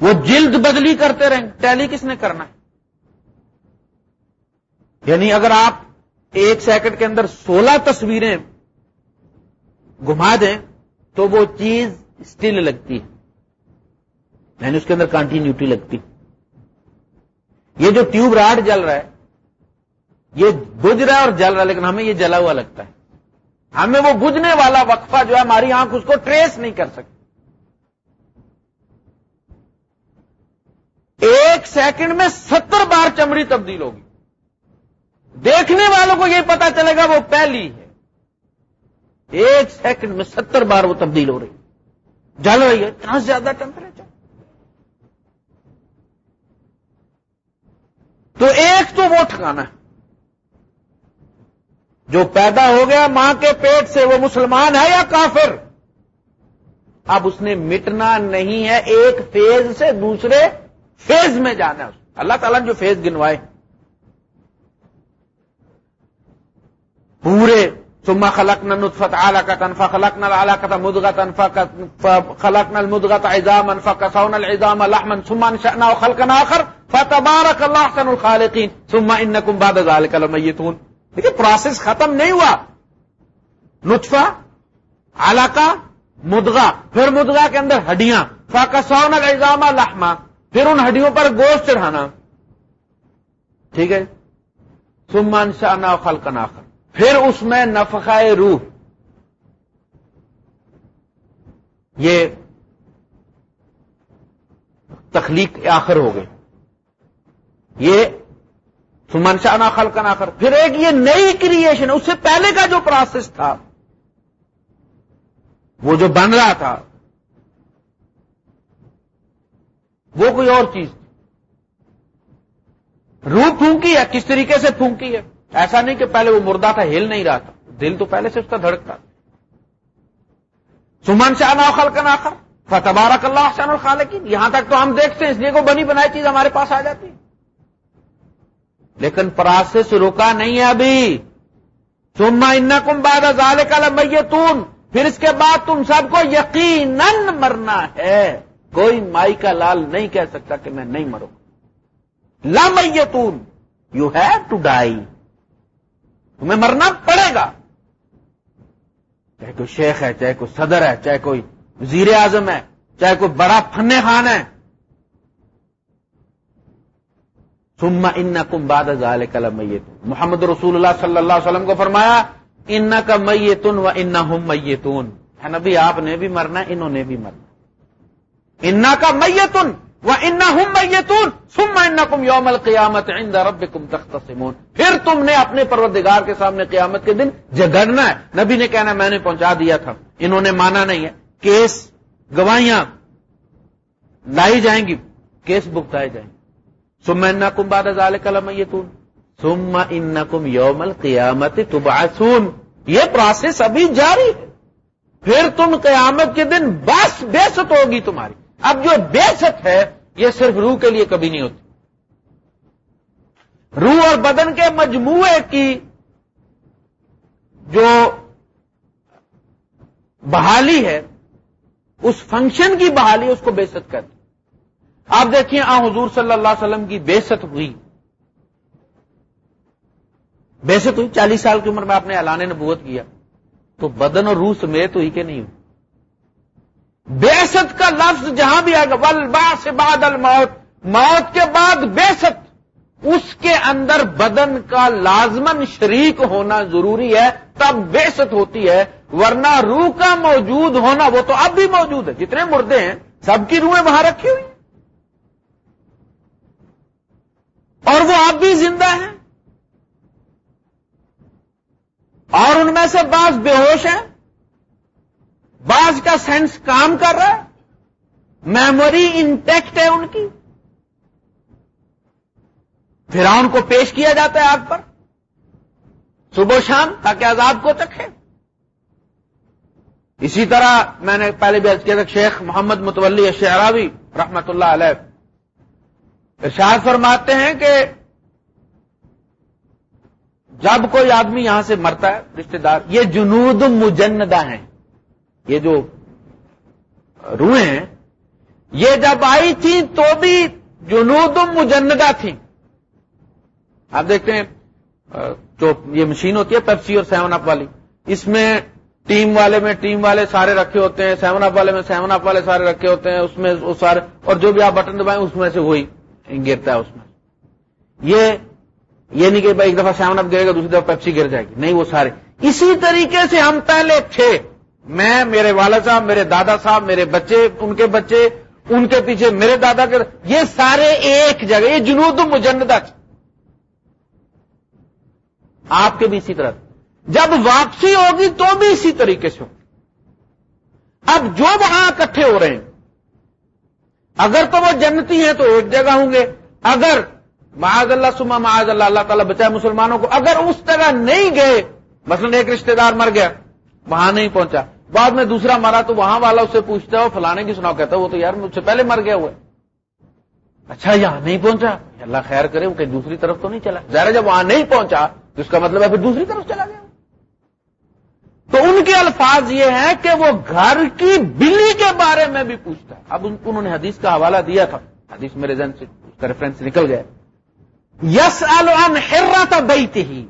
وہ جلد بدلی کرتے رہیں ٹیلی کس نے کرنا ہے؟ یعنی اگر آپ ایک سیکنڈ کے اندر سولہ تصویریں گھما دیں تو وہ چیز اسٹل لگتی ہے۔ یعنی اس کے اندر کانٹینیوٹی لگتی یہ جو ٹیوب راڈ جل رہا ہے، یہ بج رہا ہے اور جل رہا ہے، لیکن ہمیں یہ جلا ہوا لگتا ہے۔ ہمیں وہ بجنے والا وقفہ جو ہے، ہماری آنکھ اس کو ٹریس نہیں کر سکتی۔ ایک سیکنڈ میں ستر بار چمڑی تبدیل ہوگی۔ دیکھنے والوں کو یہ پتا چلے گا وہ پہلی ہے۔ ایک سیکنڈ میں ستر بار وہ تبدیل ہو رہی۔ جل رہی ہے۔ اتنا زیادہ ٹیمپریچر تو ایک تو وہ ٹھکانا ہے۔ جو پیدا ہو گیا ماں کے پیٹ سے، وہ مسلمان ہے یا کافر؟ اب اس نے مٹنا نہیں ہے، ایک فیز سے دوسرے فیز میں جانا ہے اللہ تعالیٰ نے جو فیز گنوائے۔ پورے سما خلق نل نطفت اعلی کا تنفا خلق نل اعلی کا مدغا تنفا خلق نل مدغا ایزام انفا کا سون الزام الحمن سمان شنا خلق آخر فتبارک اللہ سن الخالقین سما ان کم باد میتون دیکھیے پروسیس ختم نہیں ہوا۔ نطفہ اعلی کا مدغا پھر مدغا کے اندر ہڈیاں۔ فاقا سون الزام الحما پھر ان ہڈیوں پر گوشت چڑھانا۔ ٹھیک ہے؟ سمان شاہ خلق آخر۔ پھر اس میں نفقہ روح۔ یہ تخلیق آخر ہو گئی۔ یہ سمن شاہ ناخل کا ناخر پھر ایک یہ نئی کریشن اس سے پہلے کا جو پروسیس تھا، وہ جو بن رہا تھا وہ کوئی اور چیز تھی روح پھونکی ہے، کس طریقے سے پھونکی ہے؟ ایسا نہیں کہ پہلے وہ مردہ تھا، ہل نہیں رہا تھا۔ دل تو پہلے سے اس کا دھڑکتا سمن شاہ نوخل کا ناخر فتبارک اللہ شان الخالقین۔ یہاں تک تو ہم دیکھتے ہیں، اس لیے کو بنی بنائی چیز ہمارے پاس آ جاتی۔ لیکن پراسس رکا نہیں ہے ابھی۔ سما ان کم باد ازال کا پھر اس کے بعد تم سب کو یقیناً مرنا ہے۔ کوئی مائی کا لال نہیں کہہ سکتا کہ میں نہیں مروں۔ لمیتون یو ہیو ٹو ڈائی تمہیں مرنا پڑے گا۔ چاہے کوئی شیخ ہے، چاہے کوئی صدر ہے، چاہے کوئی وزیر اعظم ہے، چاہے کوئی بڑا فن خان ہے۔ سما ان کم باد کل میتون محمد رسول اللہ صلی اللہ علیہ وسلم کو فرمایا ان کا میتون و ان میتون۔ ہے نبی، آپ نے بھی مرنا انہوں نے بھی مرنا ان کا میتن وہ ان میتون سم ان کم یوم القیامت عند ربکم تختصمون۔ پھر تم نے اپنے پروردگار کے سامنے قیامت کے دن جگڑنا ہے۔ نبی نے کہنا، میں نے پہنچا دیا تھا۔ انہوں نے مانا نہیں ہے۔ کیس گواہیاں لائی جائیں گی، کیس بکتائے جائیں گے سم ان کم باد کلم میتون سم ان کم یوم القیامت تبعثون۔ یہ پروسیس ابھی جاری ہے۔ پھر تم قیامت کے دن بس بےست ہوگی تمہاری۔ اب جو بےست ہے، یہ صرف روح کے لیے کبھی نہیں ہوتی۔ روح اور بدن کے مجموعے کی جو بحالی ہے، اس فنکشن کی بحالی اس کو بےست کرتی آپ دیکھیے آ حضور صلی اللہ علیہ وسلم کی بےست ہوئی۔ بےست ہوئی، چالیس سال کی عمر میں آپ نے اعلان نبوت کیا۔ تو بدن اور روح سمیت ہوئی کہ نہیں ہوئی؟ بےست کا لفظ جہاں بھی آئے گا ولبا سے بعد الموت، موت کے بعد بےست اس کے اندر بدن کا لازمن شریک ہونا ضروری ہے، تب بےست ہوتی ہے، ورنہ روح کا موجود ہونا، وہ تو اب بھی موجود ہے۔ جتنے مردے ہیں، سب کی روحیں وہاں رکھی ہوئی۔ اور وہ اب بھی زندہ ہیں۔ اور ان میں سے بعض بے ہوش ہیں۔ بعض کا سینس کام کر رہا ہے، میموری انٹیکٹ ہے ان کی۔ پھر کو پیش کیا جاتا ہے آگ پر۔ صبح شام تاکہ عذاب کو چکھے اسی طرح میں نے پہلے بھی کیا تھا، شیخ محمد متولی شہراوی رحمت اللہ علیہ ارشاد فرماتے ہیں کہ جب کوئی آدمی یہاں سے مرتا ہے رشتے دار، یہ جنود مجندہ ہیں۔ یہ جو روحیں ہیں، یہ جب آئی تھی تو بھی جنود مجندہ تھیں۔ آپ دیکھتے ہیں جو یہ مشین ہوتی ہے پیپسی اور سیون اپ والی، اس میں ٹیم والے میں ٹیم والے سارے رکھے ہوتے ہیں، سیون اپ والے میں سیون اپ والے سارے رکھے ہوتے ہیں، اس میں وہ سارے، اور جو بھی آپ بٹن دبائیں، اس میں سے وہی گرتا ہے، اس میں۔ یہ یہ نہیں کہ بھائی ایک دفعہ سیون اپ گرے گا، دوسری دفعہ پیپسی گر جائے گی۔ نہیں، وہ سارے۔ اسی طریقے سے ہم پہلے تھے۔ میں، میرے والد صاحب، میرے دادا صاحب، میرے بچے، ان کے بچے، ان کے پیچھے میرے دادا کے، یہ سارے ایک جگہ، یہ جنوب مجندہ آپ کے بھی اسی طرح۔ جب واپسی ہوگی تو بھی اسی طریقے سے ہوگی اب جو وہاں اکٹھے ہو رہے ہیں، اگر تو وہ جنتی ہیں تو ایک جگہ ہوں گے۔ اگر معاذ اللہ سما معاذ اللہ اللہ تعالیٰ بچائے مسلمانوں کو، اگر اس طرح نہیں گئے، مثلا ایک رشتہ دار مر گیا، وہاں نہیں پہنچا۔ بعد میں دوسرا مرا تو وہاں والا اسے پوچھتا ہے فلانے کی سناؤ، کہتا ہے وہ تو یار مجھ سے پہلے مر گیا ہوا اچھا یہاں نہیں پہنچا۔ اللہ خیر کرے، وہ کہ دوسری طرف تو نہیں چلا۔ ظاہر جب وہاں نہیں پہنچا، تو اس کا مطلب ہے پھر دوسری طرف چلا گیا۔ تو ان کے الفاظ یہ ہیں کہ وہ گھر کی بلی کے بارے میں بھی پوچھتا ہے۔ اب ان انہوں نے حدیث کا حوالہ دیا تھا۔ حدیث میرے ذہن سے اس کا ریفرنس نکل گیا۔ یس الرا تھا ہی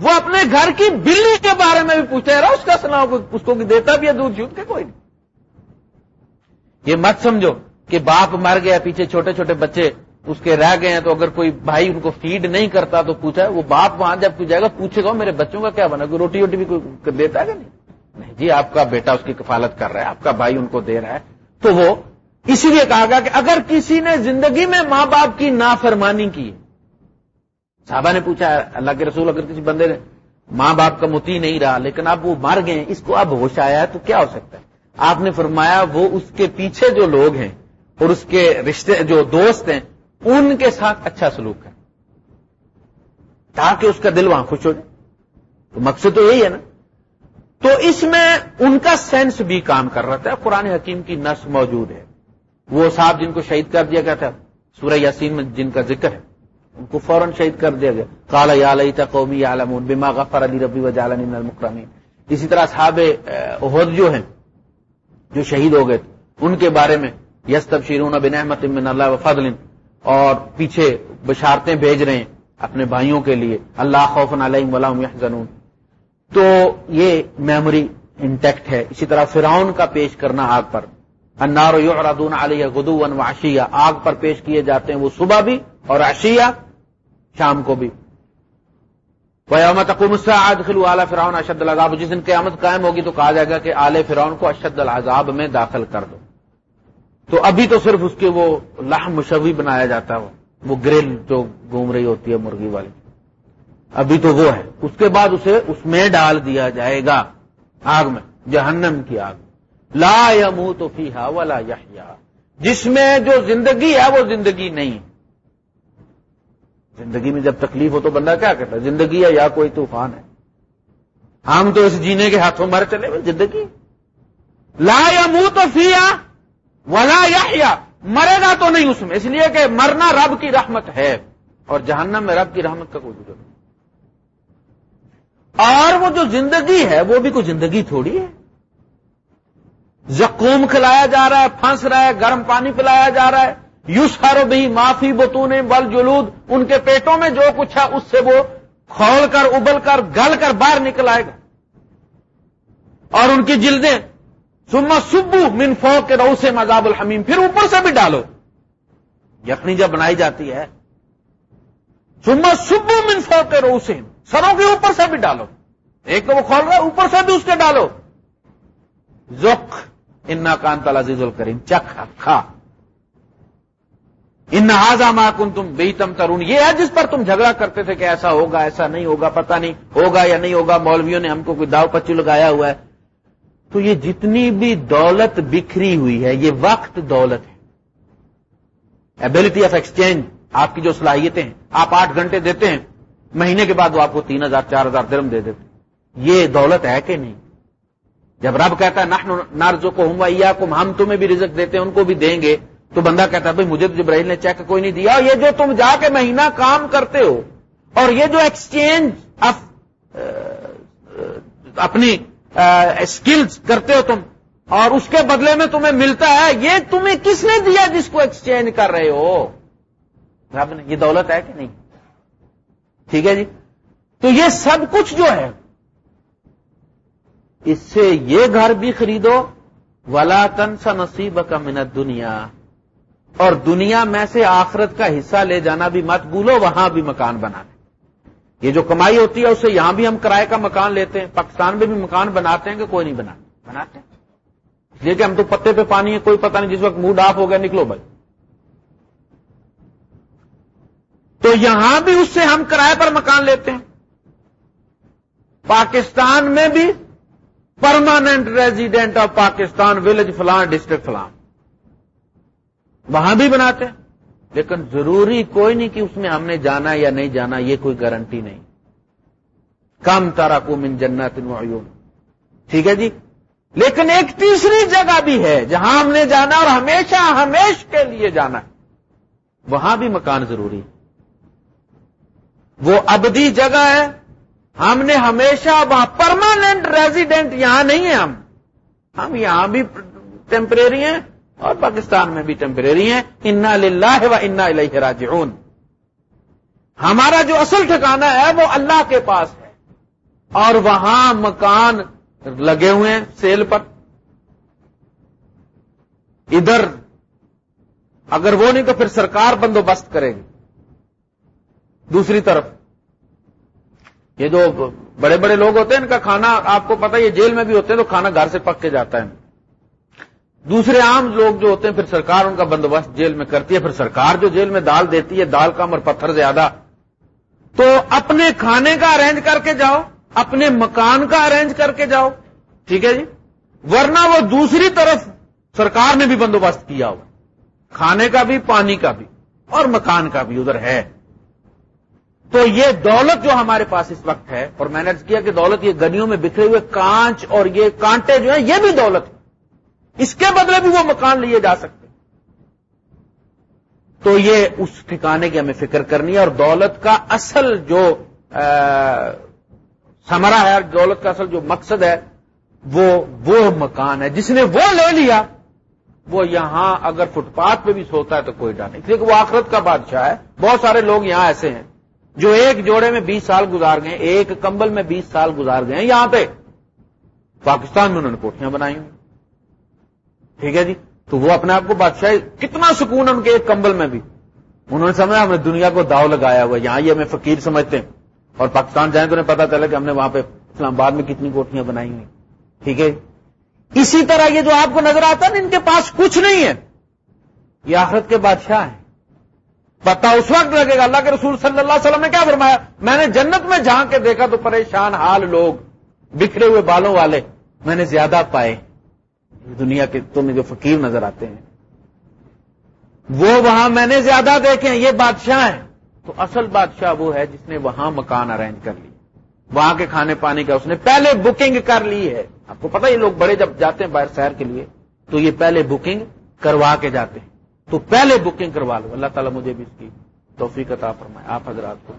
وہ اپنے گھر کی بلی کے بارے میں بھی پوچھتا ہے اس کا سنا اس کو دیتا بھی ہے، دودھ جھوٹ کے؟ کوئی نہیں۔ یہ مت سمجھو کہ باپ مر گیا، پیچھے چھوٹے چھوٹے بچے اس کے رہ گئے ہیں، تو اگر کوئی بھائی ان کو فیڈ نہیں کرتا تو پوچھا ہے، وہ باپ وہاں جب جائے گا، پوچھے گا میرے بچوں کا کیا بنا؟ کوئی روٹی ووٹی بھی کوئی دیتا ہے کہ نہیں جی آپ کا بیٹا اس کی کفالت کر رہا ہے، آپ کا بھائی ان کو دے رہا ہے۔ تو وہ اسی لیے کہا گیا کہ اگر کسی نے زندگی میں ماں باپ کی نافرمانی کی صحابہ نے پوچھا، اللہ کے رسول اگر کسی بندے نے ماں باپ کا متی نہیں رہا، لیکن اب وہ مر گئے، اس کو اب ہوش آیا ہے تو کیا ہو سکتا ہے؟ آپ نے فرمایا وہ اس کے پیچھے جو لوگ ہیں اور اس کے رشتے، جو دوست ہیں، ان کے ساتھ اچھا سلوک ہے۔ تاکہ اس کا دل وہاں خوش ہو جائے۔ تو مقصد تو یہی ہے نا۔ تو اس میں ان کا سینس بھی کام کر رہا تھا۔ قرآن حکیم کی نس موجود ہے۔ وہ صاحب جن کو شہید کر دیا گیا تھا، سورہ یاسین میں جن کا ذکر ہے۔ ان کو فوراً شہید کر دیا گیا۔ کالا یا تھا قومی عالم بما غفر علی ربی و جالن اسی طرح صحاب عہد جو ہیں، جو شہید ہو گئے، ان کے بارے میں یس تب شیرون بن احمد من اللہ و فضل، اور پیچھے بشارتیں بھیج رہے ہیں اپنے بھائیوں کے لیے۔ اللہ خوف علیہ ولام یحزنون۔ تو یہ میموری انٹیکٹ ہے۔ اسی طرح فراؤن کا پیش کرنا آگ پر۔ انار و یعرضون علیہ غدو و آگ پر پیش کیے جاتے ہیں وہ صبح بھی اور عشیہ شام کو بھی. قیامت اقوم آج خلو اعلی فرعون اشد العذاب۔ جس دن قیامت قائم ہوگی تو کہا جائے گا کہ آل فرعون کو اشد العذاب میں داخل کر دو۔ تو ابھی تو صرف اس کے وہ لاہ مشوی بنایا جاتا ہے وہ گرل جو گھوم رہی ہوتی ہے مرغی والی۔ ابھی تو وہ ہے۔ اس کے بعد اسے اس میں ڈال دیا جائے گا آگ میں، جہنم کی آگ۔ لا یا منہ تو فی ہا جس میں جو زندگی ہے وہ زندگی نہیں۔ زندگی میں جب تکلیف ہو تو بندہ کیا کہتا ہے؟ زندگی ہے یا کوئی طوفان ہے؟ ہم تو اس جینے کے ہاتھوں مارے چلے ہوئے زندگی۔ لا یا منہ تو فی ولا یا مرے گا تو نہیں اس میں، اس لیے کہ مرنا رب کی رحمت ہے اور جہنم میں رب کی رحمت کا کوئی ضرورت نہیں۔ اور وہ جو زندگی ہے، وہ بھی کوئی زندگی تھوڑی ہے۔ زکوم کھلایا جا رہا ہے، پھنس رہا ہے، گرم پانی پلایا جا رہا ہے۔ یوس بھی معافی بتون بل جلود ان کے پیٹوں میں جو کچھ ہے اس سے وہ کھول کر، ابل کر، گل کر باہر نکل آئے گا۔ اور ان کی جلدیں سما سبو من فوق کے رو سے مذاب الحمیم، پھر اوپر سے بھی ڈالو۔ یخنی جب بنائی جاتی ہے سما سبو من فوق کے رو سے سروں کے اوپر سے بھی ڈالو۔ ایک تو وہ کھول رہا ہے، اوپر سے بھی اس کے ڈالو۔ زخ ان کان عزیز الکریم، چکھ، کھا۔ ان ماں کن تم بے تم ترون یہ ہے جس پر تم جھگڑا کرتے تھے کہ ایسا ہوگا، ایسا نہیں ہوگا، پتہ نہیں ہوگا یا نہیں ہوگا، مولویوں نے ہم کو کوئی داؤ پچو لگایا ہوا ہے۔ تو یہ جتنی بھی دولت بکھری ہوئی ہے، یہ وقت دولت ہے۔ ایبلٹی آف ایکسچینج آپ کی جو صلاحیتیں ہیں، آپ آٹھ گھنٹے دیتے ہیں، مہینے کے بعد وہ آپ کو تین ہزار، چار ہزار درم دے دیتے یہ دولت ہے کہ نہیں؟ جب رب کہتا ہے نارزو کو ہوں یا کم ہم تمہیں بھی رزق دیتے ہیں، ان کو بھی دیں گے۔ تو بندہ کہتا ہے، بھائی مجھے تو جبرائیل نے چیک کوئی نہیں دیا. یہ جو تم جا کے مہینہ کام کرتے ہو اور یہ جو ایکسچینج uh, uh, اپنی uh, اسکلز کرتے ہو تم اور اس کے بدلے میں تمہیں ملتا ہے، یہ تمہیں کس نے دیا جس کو ایکسچینج کر رہے ہو؟ رب نے، یہ دولت ہے کہ نہیں؟ ٹھیک ہے جی؟ تو یہ سب کچھ جو ہے، اس سے یہ گھر بھی خریدو، ولا تن سا نصیب کا منت دنیا اور دنیا میں سے آخرت کا حصہ لے جانا بھی مت بھولو وہاں بھی مکان بنانے یہ جو کمائی ہوتی ہے اسے یہاں بھی ہم کرائے کا مکان لیتے ہیں پاکستان میں بھی مکان بناتے ہیں کہ کوئی نہیں بناتے بناتے ہیں۔ لیے کہ ہم تو پتے پہ پانی ہے کوئی پتہ نہیں جس وقت موڈ آف ہو گیا نکلو بھائی۔ تو یہاں بھی اس سے ہم کرائے پر مکان لیتے ہیں۔ پاکستان میں بھی permanent resident of Pakistan village فلان ڈسٹرکٹ فلان وہاں بھی بناتے ہیں۔ لیکن ضروری کوئی نہیں کہ اس میں ہم نے جانا یا نہیں جانا، یہ کوئی گارنٹی نہیں۔ کم تارا کو من جنت معیون ٹھیک ہے جی؟ لیکن ایک تیسری جگہ بھی ہے، جہاں ہم نے جانا اور ہمیشہ ہمیش کے لیے جانا ہے۔ وہاں بھی مکان ضروری وہ ابدی جگہ ہے۔ ہم نے ہمیشہ وہاں پرماننٹ ریزیڈنٹ یہاں نہیں ہے ہم۔ ہم یہاں بھی ٹیمپریری ہیں۔ اور پاکستان میں بھی ٹیمپریری ہیں۔ انا للہ و انا الیہ راجعون۔ ہمارا جو اصل ٹھکانا ہے وہ اللہ کے پاس ہے۔ اور وہاں مکان لگے ہوئے ہیں سیل پر۔ ادھر اگر وہ نہیں تو پھر سرکار بندوبست کرے گی۔ دوسری طرف یہ جو بڑے بڑے لوگ ہوتے ہیں، ان کا کھانا آپ کو پتا یہ جیل میں بھی ہوتے ہیں تو کھانا گھر سے پک کے جاتا ہے۔ دوسرے عام لوگ جو ہوتے ہیں، پھر سرکار ان کا بندوبست جیل میں کرتی ہے، پھر سرکار جو جیل میں دال دیتی ہے، دال کم اور پتھر زیادہ۔ تو اپنے کھانے کا ارینج کر کے جاؤ، اپنے مکان کا ارینج کر کے جاؤ۔ ٹھیک ہے جی؟ ورنہ وہ دوسری طرف سرکار نے بھی بندوبست کیا ہو کھانے کا بھی، پانی کا بھی، اور مکان کا بھی، ادھر ہے۔ تو یہ دولت جو ہمارے پاس اس وقت ہے، اور میں نے کیا کہ دولت یہ گنیوں میں بکھرے ہوئے کانچ اور یہ کانٹے جو ہیں، یہ بھی دولت اس کے بدلے بھی وہ مکان لیے جا سکتے تو یہ اس ٹھکانے کی ہمیں فکر کرنی ہے اور دولت کا اصل جو سمرا ہے دولت کا اصل جو مقصد ہے، وہ وہ مکان ہے۔ جس نے وہ لے لیا، وہ یہاں اگر فٹ پاتھ پہ بھی سوتا ہے تو کوئی ڈر نہیں۔ کیونکہ وہ آخرت کا بادشاہ ہے۔ بہت سارے لوگ یہاں ایسے ہیں جو ایک جوڑے میں بیس سال گزار گئے ایک کمبل میں بیس سال گزار گئے ہیں یہاں پہ۔ پاکستان میں انہوں نے کوٹیاں بنائی ہوئی ٹھیک ہے جی؟ تو وہ اپنے آپ کو بادشاہ، کتنا سکون ان کے ایک کمبل میں بھی۔ انہوں نے سمجھا، ہم نے دنیا کو داؤ لگایا ہوا یہاں یہ ہمیں فقیر سمجھتے ہیں۔ اور پاکستان جائیں تو انہیں پتا چلا کہ ہم نے وہاں پہ اسلام آباد میں کتنی کوٹیاں بنائی ہوئی ٹھیک ہے جی؟ اسی طرح یہ جو آپ کو نظر آتا نا، ان کے پاس کچھ نہیں ہے۔ یہ آخرت کے بادشاہ ہیں۔ پتا اس وقت لگے گا، اللہ کے رسول صلی اللہ علیہ وسلم نے کیا فرمایا؟ میں نے جنت میں جہاں کے دیکھا تو پریشان حال لوگ، بکھرے ہوئے بالوں والے، میں نے زیادہ پائے۔ دنیا کے تمہیں جو فقیر نظر آتے ہیں۔ وہ وہاں میں نے زیادہ دیکھے ہیں، یہ بادشاہ ہیں۔ تو اصل بادشاہ وہ ہے جس نے وہاں مکان ارینج کر لی وہاں کے کھانے پانی کا اس نے پہلے بکنگ کر لی ہے۔ آپ کو پتا یہ لوگ بڑے جب جاتے ہیں باہر شہر کے لیے، تو یہ پہلے بکنگ کروا کے جاتے ہیں۔ تو پہلے بکنگ کروا لو۔ اللہ تعالیٰ مجھے بھی اس کی توفیق عطا فرمائے۔ آپ حضرات کو